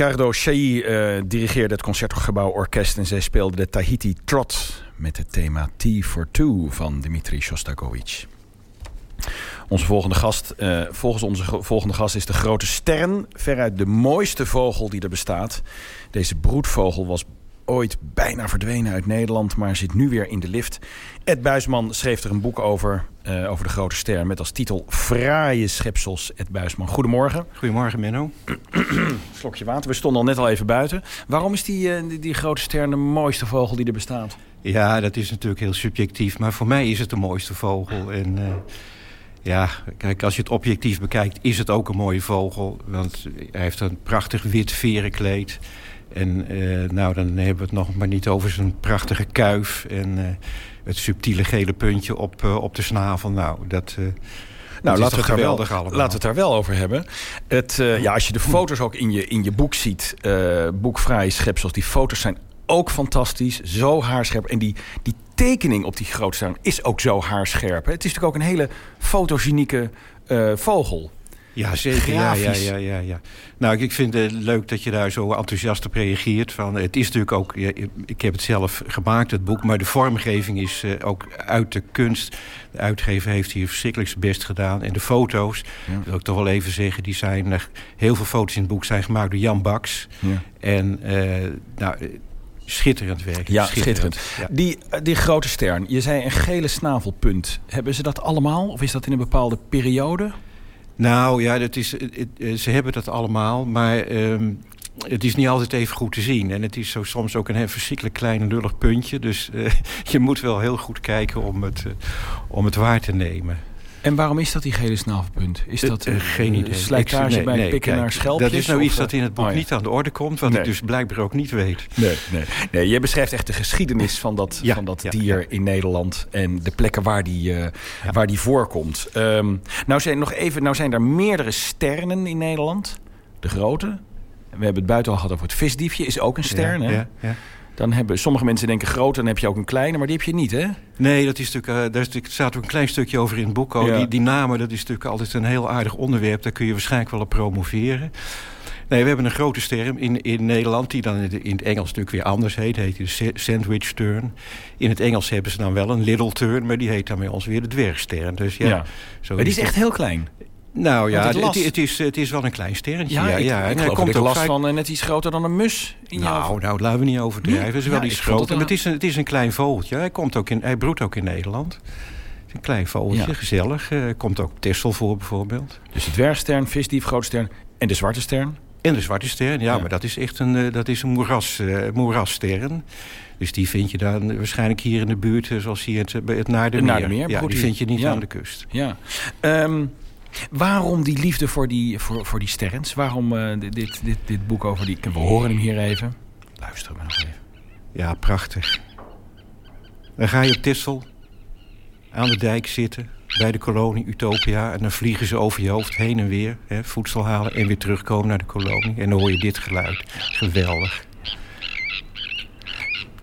Ricardo Chailly uh, dirigeerde het Concertgebouw Orkest... en zij speelde de Tahiti Trot met het thema Tea for Two van Dmitri Shostakovich. Onze volgende gast, uh, volgens onze volgende gast is de grote stern. Veruit de mooiste vogel die er bestaat. Deze broedvogel was ooit bijna verdwenen uit Nederland, maar zit nu weer in de lift. Ed Buisman schreef er een boek over, uh, over de grote ster... met als titel Fraaie schepsels, Ed Buisman. Goedemorgen. Goedemorgen, Menno. Slokje water. We stonden al net al even buiten. Waarom is die, uh, die, die, grote ster de mooiste vogel die er bestaat? Ja, dat is natuurlijk heel subjectief. Maar voor mij is het de mooiste vogel. En... Uh, ja, kijk, als je het objectief bekijkt, is het ook een mooie vogel. Want hij heeft een prachtig wit verenkleed. En nou, dan hebben we het nog maar niet over zijn prachtige kuif... en het subtiele gele puntje op, uh, op de snavel. Nou, dat... Nou, laten we, het wel, laten we het daar wel over hebben. Het, ja, als je de Hm. foto's ook in je, in je boek ziet, boek Fraaie Schepsels... die foto's zijn ook fantastisch, zo haarscherp. En die, die tekening op die grootste is ook zo haarscherp. Hè? Het is natuurlijk ook een hele fotogenieke vogel. Ja, zeker. Ja, ja, ja, ja, ja. Nou, ik vind het leuk dat je daar zo enthousiast op reageert. Van, het is natuurlijk ook, ik heb het zelf gemaakt, het boek... maar de vormgeving is uh, ook uit de kunst. De uitgever heeft hier verschrikkelijk zijn best gedaan. En de foto's, ja. wil ik toch wel even zeggen... die zijn, heel veel foto's in het boek zijn gemaakt door Jan Baks. Ja. En uh, nou... Schitterend werk. Ja, schitterend. schitterend. Ja. Die, die grote stern, je zei een gele snavelpunt. Hebben ze dat allemaal? Of is dat in een bepaalde periode? Nou ja, dat is, het, ze hebben dat allemaal, maar um, het is niet altijd even goed te zien. En het is zo soms ook een verschrikkelijk klein lullig puntje. Dus uh, je moet wel heel goed kijken om het, uh, om het waar te nemen. En waarom is dat die gele snavelpunt? Is dat uh, geen idee. slijtage nee, bij nee, pikken kijk, naar schelpjes? Dat is nou iets dat in het boek oh, niet aan de orde komt... wat nee. ik dus blijkbaar ook niet weet. Nee, nee. nee je beschrijft echt de geschiedenis van dat, ja, van dat ja, dier in Nederland... en de plekken waar die, uh, waar die voorkomt. Um, nou, zijn nog even, nou zijn er meerdere sterren in Nederland. De grote. We hebben het buiten al gehad over het visdiefje. Is ook een ster, hè? Ja, ja. Dan hebben sommige mensen denken groot, dan heb je ook een kleine, maar die heb je niet, hè? Nee, dat is natuurlijk, uh, daar staat ook een klein stukje over in het boek. Oh, ja. die, die namen, dat is natuurlijk altijd een heel aardig onderwerp. Daar kun je waarschijnlijk wel op promoveren. Nee, we hebben een grote ster in, in Nederland... die dan in het Engels natuurlijk weer anders heet. Heet de sandwich turn. In het Engels hebben ze dan wel een little turn... maar die heet dan bij ons weer de dwergster. Dus ja, ja. Zo maar die is echt heel klein. Nou ja, het, het, het, is, het is wel een klein sterrentje. Ja, ja, ik, ja. ik en geloof dat ik last van uh, net iets groter dan een mus. In nou, jouw... nou, laten we niet overdrijven. Het is wel ja, iets groter. Maar het is, een, het is een klein vogeltje. Hij, komt ook in, hij broedt ook in Nederland. Een klein vogeltje, ja. gezellig. Uh, komt ook Tessel voor bijvoorbeeld. Dus de dwergstern, visdief, grootstern en de zwarte stern? En de zwarte ster, ja, ja. maar dat is echt een, uh, dat is een moeras, uh, moerasstern. Dus die vind je dan waarschijnlijk hier in de buurt, zoals hier het, het Naardermeer. Naardermeer ja, die vind je niet aan de kust. Ja. Um, waarom die liefde voor die, voor, voor die sterrens? Waarom uh, dit, dit, dit boek over die... We horen hem hier even. Luisteren we nog even. Ja, prachtig. Dan ga je op Tissel aan de dijk zitten bij de kolonie Utopia. En dan vliegen ze over je hoofd heen en weer. Hè, voedsel halen en weer terugkomen naar de kolonie. En dan hoor je dit geluid. Geweldig.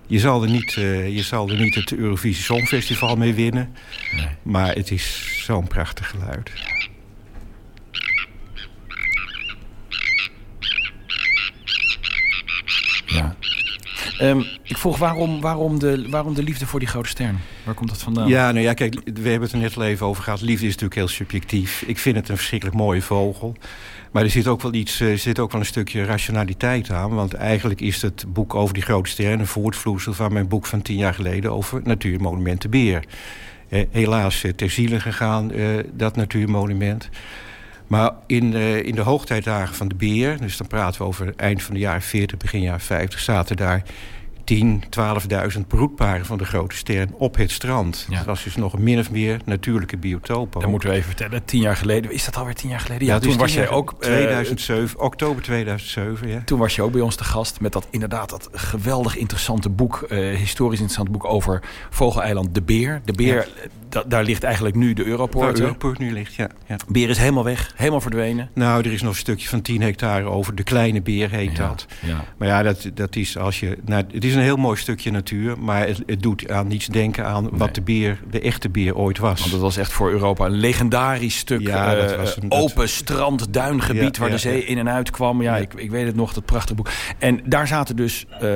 Je zal er niet, uh, je zal er niet het Eurovisie Songfestival mee winnen. Nee. Maar het is zo'n prachtig geluid. Ja. Um, ik vroeg waarom, waarom, de, waarom de liefde voor die grote stern? Waar komt dat vandaan? Ja, nou ja, kijk, we hebben het er net al even over gehad. Liefde is natuurlijk heel subjectief. Ik vind het een verschrikkelijk mooie vogel. Maar er zit ook wel iets, er zit ook wel een stukje rationaliteit aan. Want eigenlijk is het boek over die grote ster een voortvloeisel van mijn boek van tien jaar geleden over Natuurmonumenten Beer. Eh, helaas eh, ter ziele gegaan, eh, dat natuurmonument. Maar in, uh, in de hoogtijdagen van de beer, dus dan praten we over eind van de jaren 40, begin jaren 50, zaten daar 10, 12.000 broedparen van de grote ster op het strand. Ja. Dat was dus nog min of meer natuurlijke biotoop. Dat moeten we even vertellen. Tien jaar geleden. Is dat alweer tien jaar geleden? Ja, ja toen was jij ook... 2007, uh, oktober 2007, ja. Toen was je ook bij ons te gast met dat inderdaad dat geweldig interessante boek. Uh, historisch interessant boek over Vogeleiland De Beer. De Beer, ja. da daar ligt eigenlijk nu de Europoort. Waar de Europoort nu ligt, ja, ja. Beer is helemaal weg, helemaal verdwenen. Nou, er is nog een stukje van 10 hectare over. De kleine beer heet dat. Ja. Maar ja, dat, dat is als je... Nou, het is een een heel mooi stukje natuur, maar het, het doet aan niets denken aan wat de beer, de echte beer ooit was. Want het was echt voor Europa een legendarisch stuk Ja, dat eh, was een- dat- open strand, duingebied Ja, waar ja, de zee in en uit kwam. Ja, Ik, ik weet het nog, dat prachtige boek. En daar zaten dus, eh,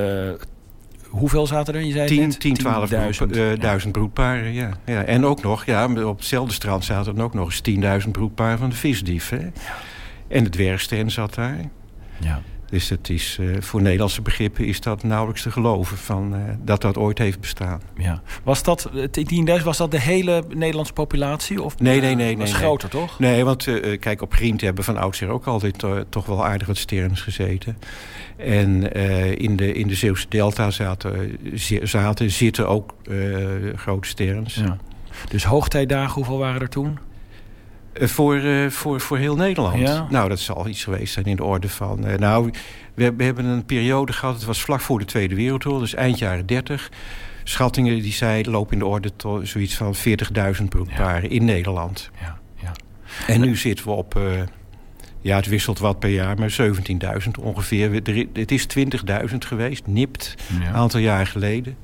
hoeveel zaten er? Je zei het 10, net? 10 12 10.000. broed, eh, duizend broedparen, ja. ja. En ook nog, ja, op hetzelfde strand zaten er ook nog eens 10.000 broedparen van de visdief. Hè? En het dwergstern zat daar. Ja. Dus het is, eh, voor Nederlandse begrippen is dat nauwelijks te geloven van, eh, dat dat ooit heeft bestaan. Ja. Was dat, eh, 10.000, was dat de hele Nederlandse populatie? Of, Nee, nee, nee. Dat was nee, groter, nee. toch? Nee, want eh, eh, kijk, op Grient hebben van oudsher ook altijd eh, toch wel aardig wat sterns gezeten. En eh, in, de, in de Zeeuwse Delta zaten, zaten zitten ook eh, grote sterns. Ja. Dus hoogtijdagen, hoeveel waren er toen? Eh, voor, eh, voor, voor heel Nederland. Ja. Nou, dat zal iets geweest zijn in de orde van... eh, nou, we, we hebben een periode gehad, het was vlak voor de Tweede Wereldoorlog... dus eind jaren 30. Schattingen die zeiden lopen in de orde tot zoiets van 40.000 broedparen in Nederland. Ja, ja. En nu zitten we op... ja, het wisselt wat per jaar, maar 17.000 ongeveer. Er Het is 20.000 geweest, nipt, Ja. een aantal jaar geleden.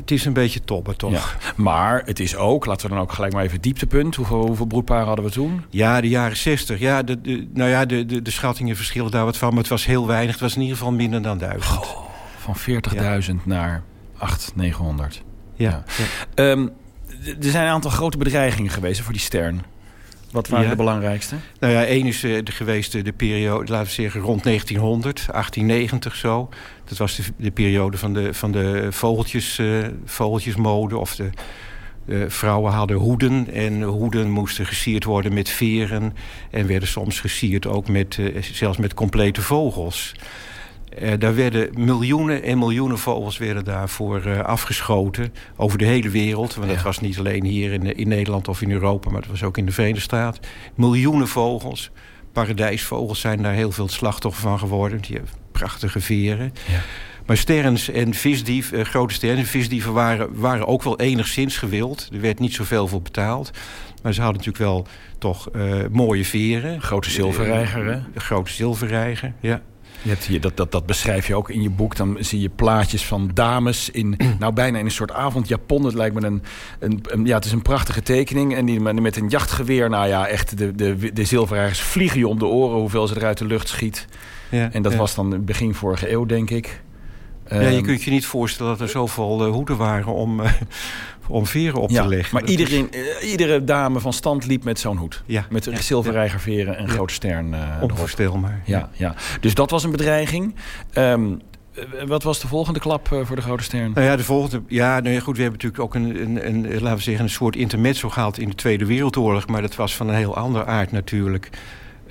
Het is een beetje tobben, toch? Ja. Maar het is ook, laten we dan ook gelijk maar even dieptepunt. Hoeveel, hoeveel broedparen hadden we toen? Ja, de jaren 60. Ja, de, de, nou ja, de, de, de schattingen verschillen daar wat van. Maar het was heel weinig. Het was in ieder geval minder dan duizend. Van 40.000 naar 800, 900. Ja. Ehm, er zijn een aantal grote bedreigingen geweest voor die stern. Wat waren Ja. de belangrijkste? Nou ja, één is eh, de geweest eh, de periode, laten we zeggen, rond 1900, 1890 zo. Dat was de, de periode van de, van de vogeltjes, eh, vogeltjesmode. Of de vrouwen hadden hoeden. En hoeden moesten gesierd worden met veren. En werden soms gesierd ook met, zelfs met complete vogels. Eh, daar werden miljoenen en miljoenen vogels werden daarvoor eh, afgeschoten. Over de hele wereld. Want dat was niet alleen hier in, in Nederland of in Europa. Maar dat was ook in de Verenigde Staten. Miljoenen vogels. Paradijsvogels zijn daar heel veel slachtoffer van geworden. Die hebben prachtige veren. Maar sterns en visdief, eh, grote sterns en visdieven waren, waren ook wel enigszins gewild. Er werd niet zoveel voor betaald. Maar ze hadden natuurlijk wel toch mooie veren. Grote zilverreiger, hè? Grote zilverreiger, ja. Je hebt hier, dat, dat, dat beschrijf je ook in je boek. Dan zie je plaatjes van dames in, nou bijna in een soort avondjapon. Het lijkt me een, een, een- ja, het is een prachtige tekening. En die met een jachtgeweer, nou ja, echt de, de, de vliegen je om de oren hoeveel ze er uit de lucht schiet. Ja, en dat ja. was dan begin vorige eeuw, denk ik. Ja, je Ehm, kunt je niet voorstellen dat er zoveel eh, hoeden waren om, eh, om veren op ja, te leggen. Maar Dat iedereen, eh, iedere dame van stand liep met zo'n hoed. Ja. Met Ja. zilverreigerveren en grote stern. erop. Onvoorstelbaar. Ja, ja. Dus dat was een bedreiging. Ehm, eh, wat was de volgende klap voor de grote stern? Nou ja, de volgende. Ja, nou ja, goed. We hebben natuurlijk ook een, een, een, laten we zeggen, een soort intermezzo gehaald in de Tweede Wereldoorlog. Maar dat was van een heel ander aard natuurlijk.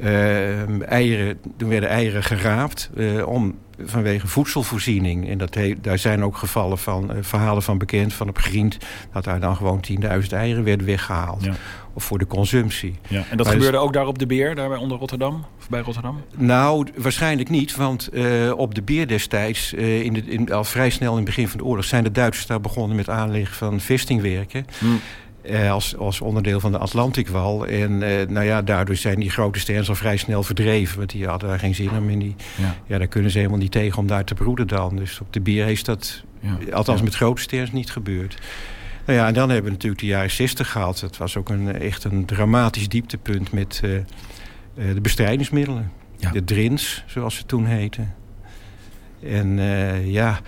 Ehm, eieren, toen werden eieren geraapt eh, om, vanwege voedselvoorziening. En dat he- daar zijn ook gevallen van, eh, verhalen van bekend, van op griend... dat daar dan gewoon 10.000 eieren werden weggehaald. Ja. Of voor de consumptie. Ja. En dat Maar gebeurde dus- ook daar op de Beer, daar bij onder Rotterdam? Of bij Rotterdam? Nou, waarschijnlijk niet, want eh, op de Beer destijds, in de, in, al vrij snel in het begin van de oorlog, zijn de Duitsers daar begonnen met aanleggen van vestingwerken. Hmm. Eh, als, als onderdeel van de Atlantikwal. En eh, nou ja, daardoor zijn die grote sterns al vrij snel verdreven. Want die hadden daar geen zin om. En die, Ja. ja. daar kunnen ze helemaal niet tegen om daar te broeden dan. Dus op de Bier is dat, Ja. althans Ja. met grote sterns, niet gebeurd. Nou ja, en dan hebben we natuurlijk de jaren 60 gehad. Dat was ook een, echt een dramatisch dieptepunt met eh, de bestrijdingsmiddelen. De drins, zoals ze toen heten. En ja,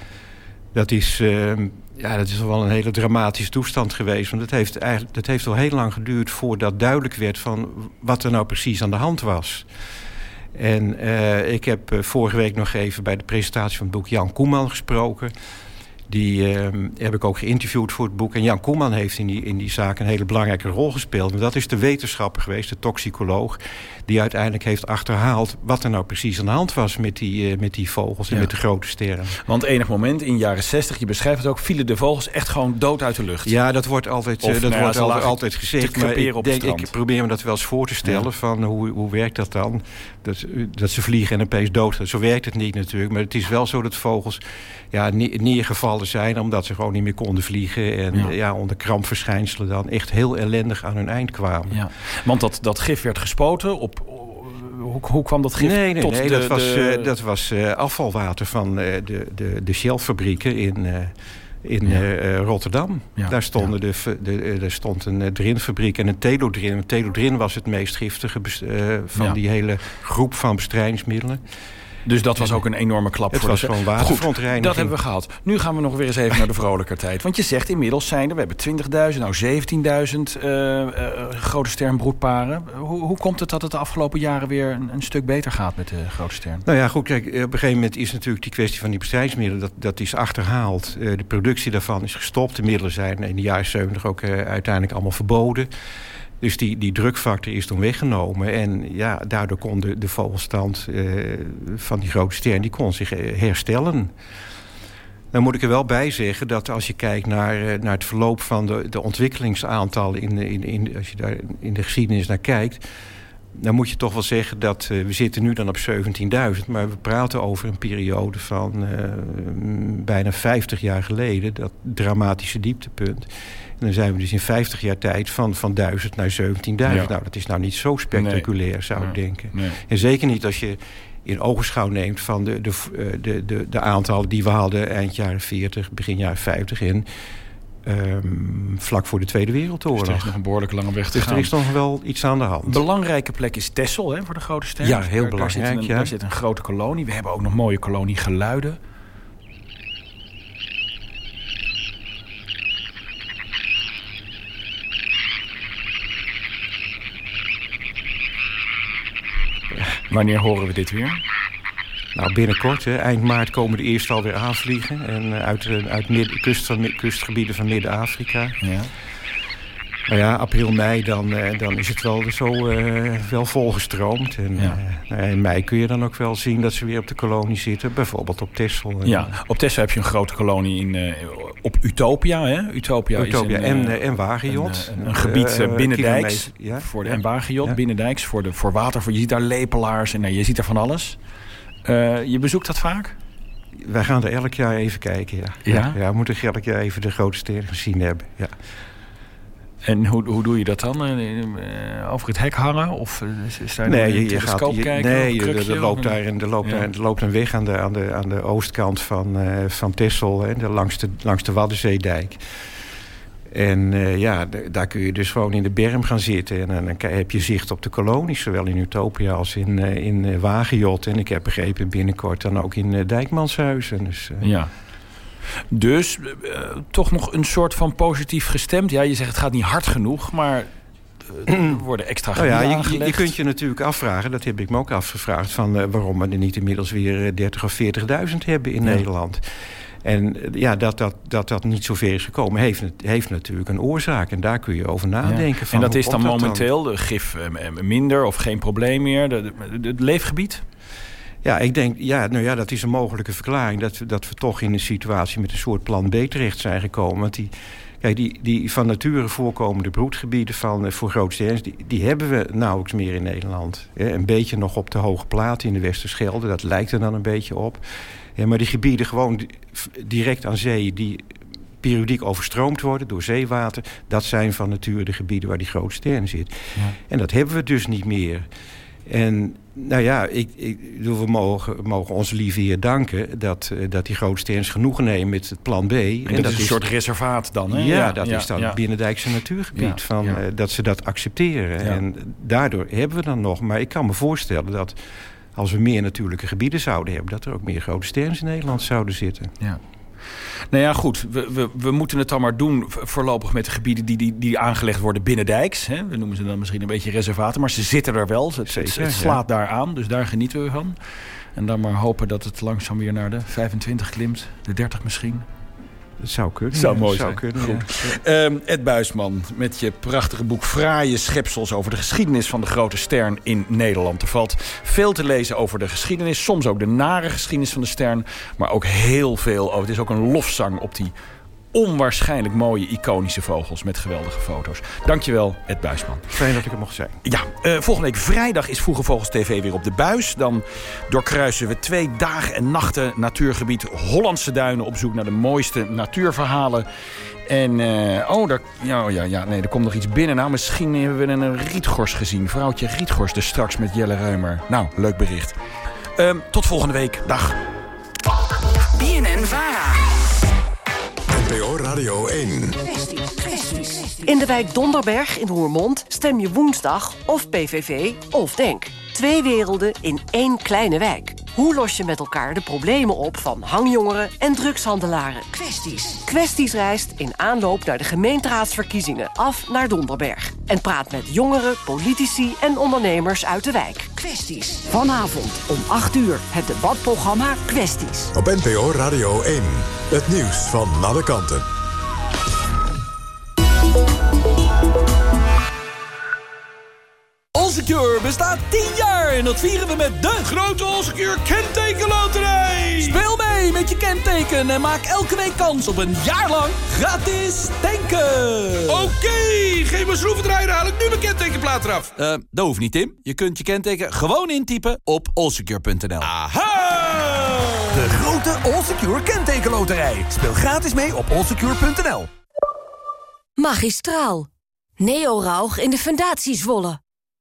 dat is, eh, ja, dat is wel een hele dramatische toestand geweest. Want het heeft, eigenlijk, het heeft al heel lang geduurd voordat duidelijk werd... van wat er nou precies aan de hand was. En eh, ik heb eh, vorige week nog even bij de presentatie van het boek Jan Koeman gesproken. Die eh, heb ik ook geïnterviewd voor het boek. En Jan Koeman heeft in die, in die zaak een hele belangrijke rol gespeeld. Want dat is de wetenschapper geweest, de toxicoloog... die uiteindelijk heeft achterhaald wat er nou precies aan de hand was... met die, eh, met die vogels en Ja. met de grote sterren. Want enig moment in de jaren 60, je beschrijft het ook, vielen de vogels echt gewoon dood uit de lucht. Ja, dat wordt altijd, Of, eh, dat nou wordt altijd, gezegd. Maar ik, denk, ik probeer me dat wel eens voor te stellen. Ja. Van hoe, hoe werkt dat dan? Dat, dat ze vliegen en opeens doodgaan. Zo werkt het niet natuurlijk. Maar het is wel zo dat vogels ja, ne- neergevallen zijn... omdat ze gewoon niet meer konden vliegen. En Ja. ja. onder krampverschijnselen dan echt heel ellendig aan hun eind kwamen. Ja, want dat, dat gif werd gespoten op, hoe, hoe kwam dat gif Nee, nee, tot nee de, dat was, de- eh, dat was eh, afvalwater van eh, de, de, de Shell-fabrieken in, in Rotterdam. Ja, Daar, stonden de, de, daar stond een Drinfabriek en een Telodrin. Een Telodrin was het meest giftige van die hele groep van bestrijdingsmiddelen. Dus dat was ook een enorme klap Het voor was de... gewoon dat hebben we gehad. Nu gaan we nog weer eens even naar de vrolijke tijd. Want je zegt inmiddels zijn er, we hebben 20.000, nou 17.000 eh, eh, grote sternbroedparen. Hoe, hoe komt het dat het de afgelopen jaren weer een, een stuk beter gaat met de grote stern? Nou ja, goed, kijk, op een gegeven moment is natuurlijk die kwestie van die bestrijdingsmiddelen... dat, dat is achterhaald. Eh, de productie daarvan is gestopt. De middelen zijn in de jaren 70 ook eh, uiteindelijk allemaal verboden. Dus die, die drukfactor is toen weggenomen. En ja, daardoor kon de, de vogelstand eh, van die grote ster... die kon zich eh, herstellen. Dan moet ik er wel bij zeggen dat als je kijkt naar, eh, naar het verloop van de, de ontwikkelingsaantallen... In, in, in, als je daar in de geschiedenis naar kijkt... dan moet je toch wel zeggen dat we zitten nu dan op 17.000... maar we praten over een periode van bijna 50 jaar geleden... dat dramatische dieptepunt. En dan zijn we dus in 50 jaar tijd van, van 1000 naar 17.000. Nou, dat is nou niet zo spectaculair, zou ik denken. Nee. En zeker niet als je in ogenschouw neemt van de, de, eh, de, de, de aantallen die we hadden eind jaren 40, begin jaren 50 in. ehm, vlak voor de Tweede Wereldoorlog. Dus er is nog een behoorlijk lange weg te dus gaan. er is nog wel iets aan de hand. Een belangrijke plek is Texel hè, voor de grote ster. Ja, heel Daar- belangrijk, Daar zit, een, ja. daar zit een grote kolonie. We hebben ook nog mooie koloniegeluiden. Wanneer horen we dit weer? Nou, binnenkort, hè, eind maart komen de eerste alweer aanvliegen. En eh, uit, uit kust van, kustgebieden van Midden-Afrika. Ja. Nou ja, april, mei, dan, eh, dan is het wel zo eh, wel volgestroomd. En Ja. eh, nou in mei kun je dan ook wel zien dat ze weer op de kolonie zitten. Bijvoorbeeld op Texel. Ja, op Texel heb je een grote kolonie in, op Utopia. Hè? Utopia, Utopia is een, en, en Wageot. Een, gebied binnendijks. ja. Voor de. En Wageot, Ja. binnendijks. Voor, de, voor water. Voor, je ziet daar lepelaars en eh, je ziet daar van alles. Je bezoekt dat vaak? Wij gaan er elk jaar even kijken, ja. Ja? ja we moeten elk jaar even de grote sterren gezien hebben, ja. En hoe, hoe doe je dat dan? Eh, eh, over het hek hangen? Of eh, sta je dan Nee, je, je gaat, je, kijken? nee, er, krukje, er loopt daar, een- er loopt Ja. daar, er loopt een weg aan de, aan de, aan de oostkant van, eh, van Texel, hè, de, langs, de, langs de Waddenzeedijk. En eh, ja, daar kun je dus gewoon in de berm gaan zitten. En dan dan heb je zicht op de kolonies, zowel in Utopia als in, eh, in eh, Wageot. En ik heb begrepen binnenkort dan ook in eh, Dijkmanshuizen. Dus, eh, Ja. Dus eh, toch nog een soort van positief gestemd. Ja, je zegt het gaat niet hard genoeg, maar eh, er worden extra Nou ja, je, kunt je natuurlijk afvragen, dat heb ik me ook afgevraagd... Van, eh, waarom we er niet inmiddels weer eh, 30 of 40.000 hebben in Ja. Nederland. En ja, dat dat, dat dat niet zover is gekomen, heeft, heeft natuurlijk een oorzaak. En daar kun je over nadenken. Ja. Van, En dat is dan momenteel de gif minder of geen probleem meer. Het leefgebied? Ja, ik denk, ja, nou ja, dat is een mogelijke verklaring... dat we, dat we toch in een situatie met een soort plan B terecht zijn gekomen. Want die, kijk, die, die van nature voorkomende broedgebieden van, eh, voor grootste die, die hebben we nauwelijks meer in Nederland. Een beetje nog op de Hoge Plaat in de Westerschelde, dat lijkt er dan een beetje op. Ja, maar die gebieden gewoon direct aan zee... die periodiek overstroomd worden door zeewater... dat zijn van nature de gebieden waar die grote ster zit. En dat hebben we dus niet meer. En nou ja, ik, ik, we mogen, mogen onze lieve heer danken... dat, eh, dat die grote sterns genoegen nemen met het plan B. En, En dat, is een soort reservaat dan, hè? Ja, dat is dan ja. het binnendijkse natuurgebied. Van, eh, dat ze dat accepteren. En daardoor hebben we dan nog... maar ik kan me voorstellen dat als we meer natuurlijke gebieden zouden hebben... dat er ook meer grote sterns in Nederland zouden zitten. Ja. Nou ja, goed. We, we, we moeten het dan maar doen voorlopig met de gebieden die, die, die aangelegd worden binnendijks. Hè. We noemen ze dan misschien een beetje reservaten, maar ze zitten er wel. Het, Zeker, slaat daar aan, dus daar genieten we van. En dan maar hopen dat het langzaam weer naar de 25 klimt, de 30 misschien. Zou kunnen. Zou mooi zou zijn. kunnen, Goed. ja. Ehm, Ed Buisman, met je prachtige boek Fraaie Schepsels over de geschiedenis van de grote stern in Nederland. Er valt veel te lezen over de geschiedenis, soms ook de nare geschiedenis van de stern, maar ook heel veel over. Het is ook een lofzang op die onwaarschijnlijk mooie, iconische vogels met geweldige foto's. Dankjewel, Ed Buisman. Fijn dat ik er mocht zijn. Ja, eh, volgende week vrijdag is Vroege Vogels TV weer op de buis. Dan doorkruisen we twee dagen en nachten natuurgebied Hollandse Duinen... op zoek naar de mooiste natuurverhalen. En, eh, oh, daar, ja, ja, ja, nee, er komt nog iets binnen. Nou, misschien hebben we een Rietgors gezien. Vrouwtje Rietgors, dus straks met Jelle Reumer. Nou, leuk bericht. Ehm, tot volgende week. Dag. BNN Vara. NPO Radio 1. In de wijk Donderberg in Roermond stem je woensdag of PVV of DENK. Twee werelden in één kleine wijk. Hoe los je met elkaar de problemen op van hangjongeren en drugshandelaren? Kwesties. Kwesties reist in aanloop naar de gemeenteraadsverkiezingen af naar Donderberg. En praat met jongeren, politici en ondernemers uit de wijk. Kwesties. Vanavond om 8 uur het debatprogramma Kwesties. Op NPO Radio 1. Het nieuws van alle kanten. Allsecure bestaat 10 jaar en dat vieren we met de grote Allsecure kentekenloterij. Speel mee met je kenteken en maak elke week kans op een jaar lang gratis tanken. Oké, geef me schroevendraaier, haal ik nu mijn kentekenplaat eraf. Eh, dat hoeft niet, Tim. Je kunt je kenteken gewoon intypen op allsecure.nl. Aha! De grote Allsecure kentekenloterij. Speel gratis mee op allsecure.nl. Magistraal. Neo Rauch in de Fundatie Zwolle.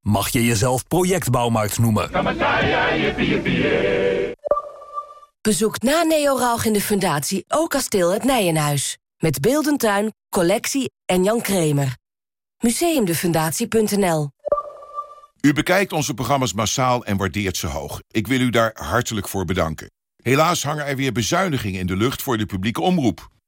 mag je jezelf projectbouwmarkt noemen. Bezoek na Neo Rauch in de Fundatie ook kasteel het Nijenhuis. Met Beeldentuin, collectie en Jan Kremer. Museumdefundatie.nl U bekijkt onze programma's massaal en waardeert ze hoog. Ik wil u daar hartelijk voor bedanken. Helaas hangen er weer bezuinigingen in de lucht voor de publieke omroep.